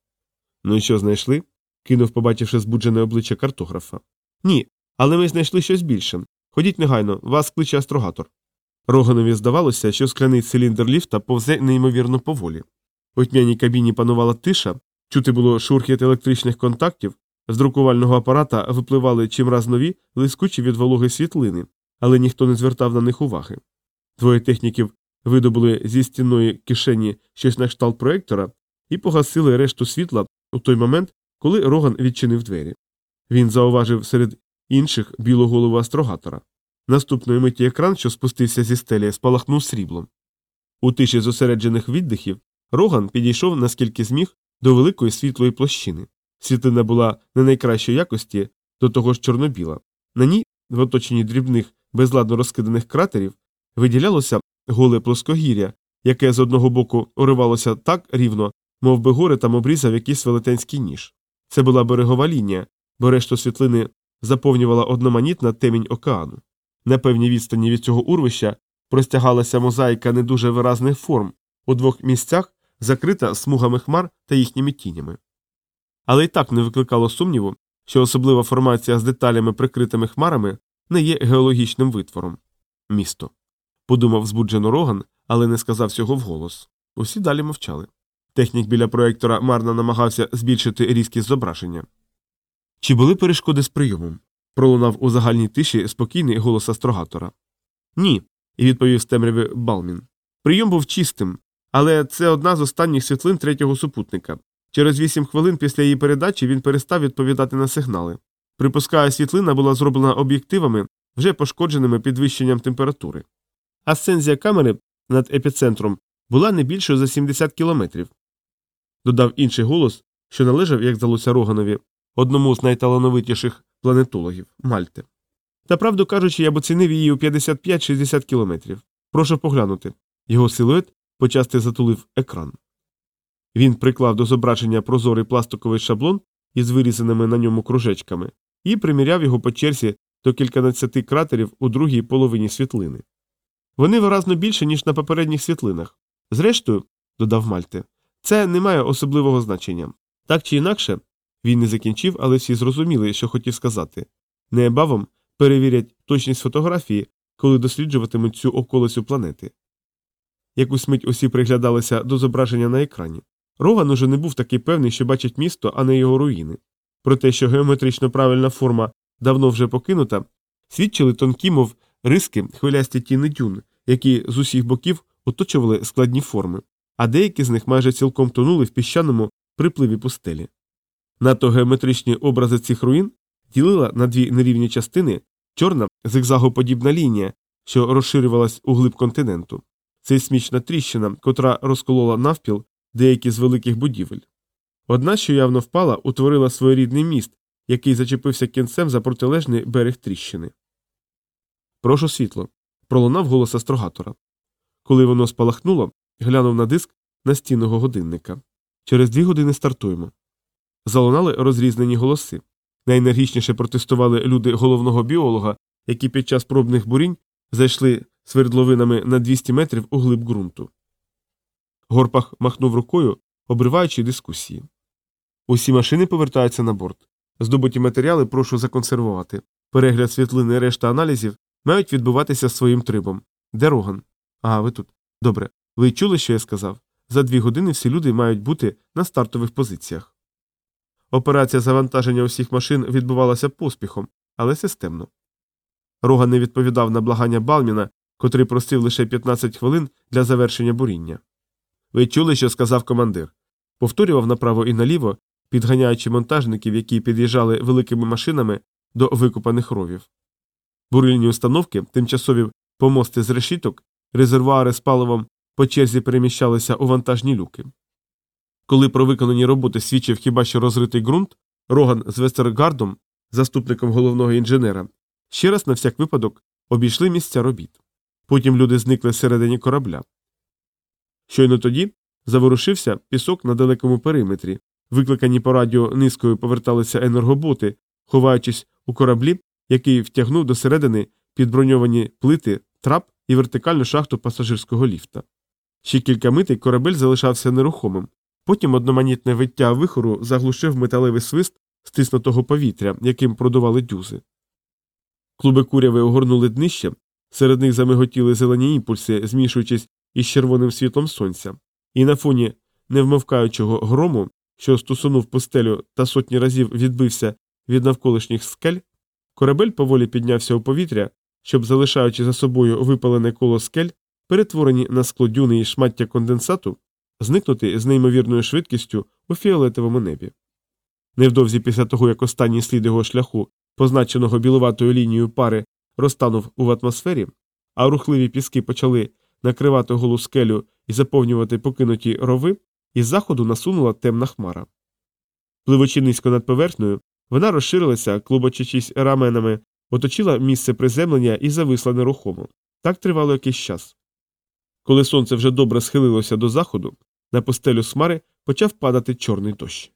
Ну і що знайшли? кинув, побачивши збуджене обличчя картографа. Ні, але ми знайшли щось більше. Ходіть негайно, вас кличе астрогатор. Роганові здавалося, що скляний циліндр ліфта повзе неймовірно поволі. У тьмяній кабіні панувала тиша, чути було шурхіт електричних контактів, з друкувального апарата випливали чимраз нові, лискучі від вологи світлини, але ніхто не звертав на них уваги. Двоє техніків видобули зі стінної кишені щось на кшталт проектора і погасили решту світла у той момент, коли Роган відчинив двері. Він зауважив серед інших білу голову астрогатора. Наступної миті екран, що спустився зі стелі, спалахнув сріблом. У тиші зосереджених віддихів Роган підійшов наскільки зміг до великої світлої площини. Світлина була не найкращої якості, до того ж чорнобіла. На ній, в оточенні дрібних, безладно розкиданих кратерів, виділялося голе плоскогір'я, яке з одного боку уривалося так рівно, мов би гори там обрізав якийсь велетенський ніж. Це була берегова лінія, бо решту світлини заповнювала одноманітна темінь океану. На певній відстані від цього урвища простягалася мозаїка не дуже виразних форм, у двох місцях закрита смугами хмар та їхніми тінями. Але й так не викликало сумніву, що особлива формація з деталями, прикритими хмарами, не є геологічним витвором. Місто. Подумав збуджено Роган, але не сказав цього вголос. Усі далі мовчали. Технік біля проєктора марно намагався збільшити різкість зображення. Чи були перешкоди з прийомом? пролунав у загальній тиші спокійний голос астрогатора. Ні, відповів з темряви Балмін. Прийом був чистим, але це одна з останніх світлин третього супутника. Через вісім хвилин після її передачі він перестав відповідати на сигнали. Припускаю, світлина була зроблена об'єктивами, вже пошкодженими підвищенням температури. Асцензія камери над епіцентром була не більшою за 70 кілометрів. Додав інший голос, що належав, як здалося Роганові, одному з найталановитіших планетологів Мальте. Та правду кажучи, я б оцінив її у 55-60 кілометрів. Прошу поглянути. Його силует почасти затулив екран. Він приклав до зображення прозорий пластиковий шаблон із вирізаними на ньому кружечками і приміряв його по черзі до кільканадцяти кратерів у другій половині світлини. Вони виразно більше, ніж на попередніх світлинах. Зрештою, додав Мальте, це не має особливого значення. Так чи інакше, він не закінчив, але всі зрозуміли, що хотів сказати. Небавом перевірять точність фотографії, коли досліджуватимуть цю околицю планети. Якусь мить усі приглядалися до зображення на екрані. Роган уже не був такий певний, що бачить місто, а не його руїни. Про те, що геометрично правильна форма давно вже покинута, свідчили тонкі, мов риски, хвилясті тіни дюн, які з усіх боків оточували складні форми, а деякі з них майже цілком тонули в піщаному припливі пустелі. Надто геометричні образи цих руїн ділила на дві нерівні частини чорна зигзагоподібна лінія, що розширювалась у глиб континенту, сейсмічна тріщина, котра розколола навпіл деякі з великих будівель. Одна, що явно впала, утворила своєрідний міст, який зачепився кінцем за протилежний берег тріщини. Прошу світло. пролунав голос астрогатора. Коли воно спалахнуло, глянув на диск настінного годинника. Через дві години стартуємо. Залунали розрізнені голоси. Найенергічніше протестували люди головного біолога, які під час пробних бурінь зайшли свердловинами на 200 метрів у глиб ґрунту. Горпах махнув рукою, обриваючи дискусії. Усі машини повертаються на борт. Здобуті матеріали прошу законсервувати. Перегляд світлини решта аналізів мають відбуватися своїм трибом. Де Роган? Ага, ви тут. Добре. Ви чули, що я сказав? За дві години всі люди мають бути на стартових позиціях. Операція завантаження усіх машин відбувалася поспіхом, але системно. Роган не відповідав на благання Балміна, котрий просив лише 15 хвилин для завершення буріння. Ви чули, що сказав командир. Повторював направо і наліво, підганяючи монтажників, які під'їжджали великими машинами до викопаних ровів. Бурильні установки, тимчасові помости з решіток, резервуари з паливом по черзі переміщалися у вантажні люки. Коли про виконані роботи свідчив хіба що розритий ґрунт, Роган з Вестергардом, заступником головного інженера, ще раз на всяк випадок обійшли місця робіт. Потім люди зникли всередині корабля. Щойно тоді заворушився пісок на далекому периметрі, викликані по радіо низкою поверталися енергоботи, ховаючись у кораблі, який втягнув до середини підброньовані плити, трап і вертикальну шахту пасажирського ліфта. Ще кілька митей корабель залишався нерухомим, потім одноманітне виття вихору заглушив металевий свист стиснутого повітря, яким продували дюзи. Клуби куряви огорнули днище, серед них замиготіли зелені імпульси, змішуючись із червоним світлом сонця, і на фоні невмовкаючого грому, що стусунув пустелю та сотні разів відбився від навколишніх скель, корабель поволі піднявся у повітря, щоб, залишаючи за собою випалене коло скель, перетворені на склодюни і шмаття конденсату, зникнути з неймовірною швидкістю у фіолетовому небі. Невдовзі після того, як останній слід його шляху, позначеного білуватою лінією пари, розтанув у атмосфері, а рухливі піски почали накривати голу скелю і заповнювати покинуті рови, із заходу насунула темна хмара. Пливучи низько над поверхнею, вона розширилася, клубочачись раменами, оточила місце приземлення і зависла нерухомо. Так тривало якийсь час. Коли сонце вже добре схилилося до заходу, на постелю смари почав падати чорний дощ.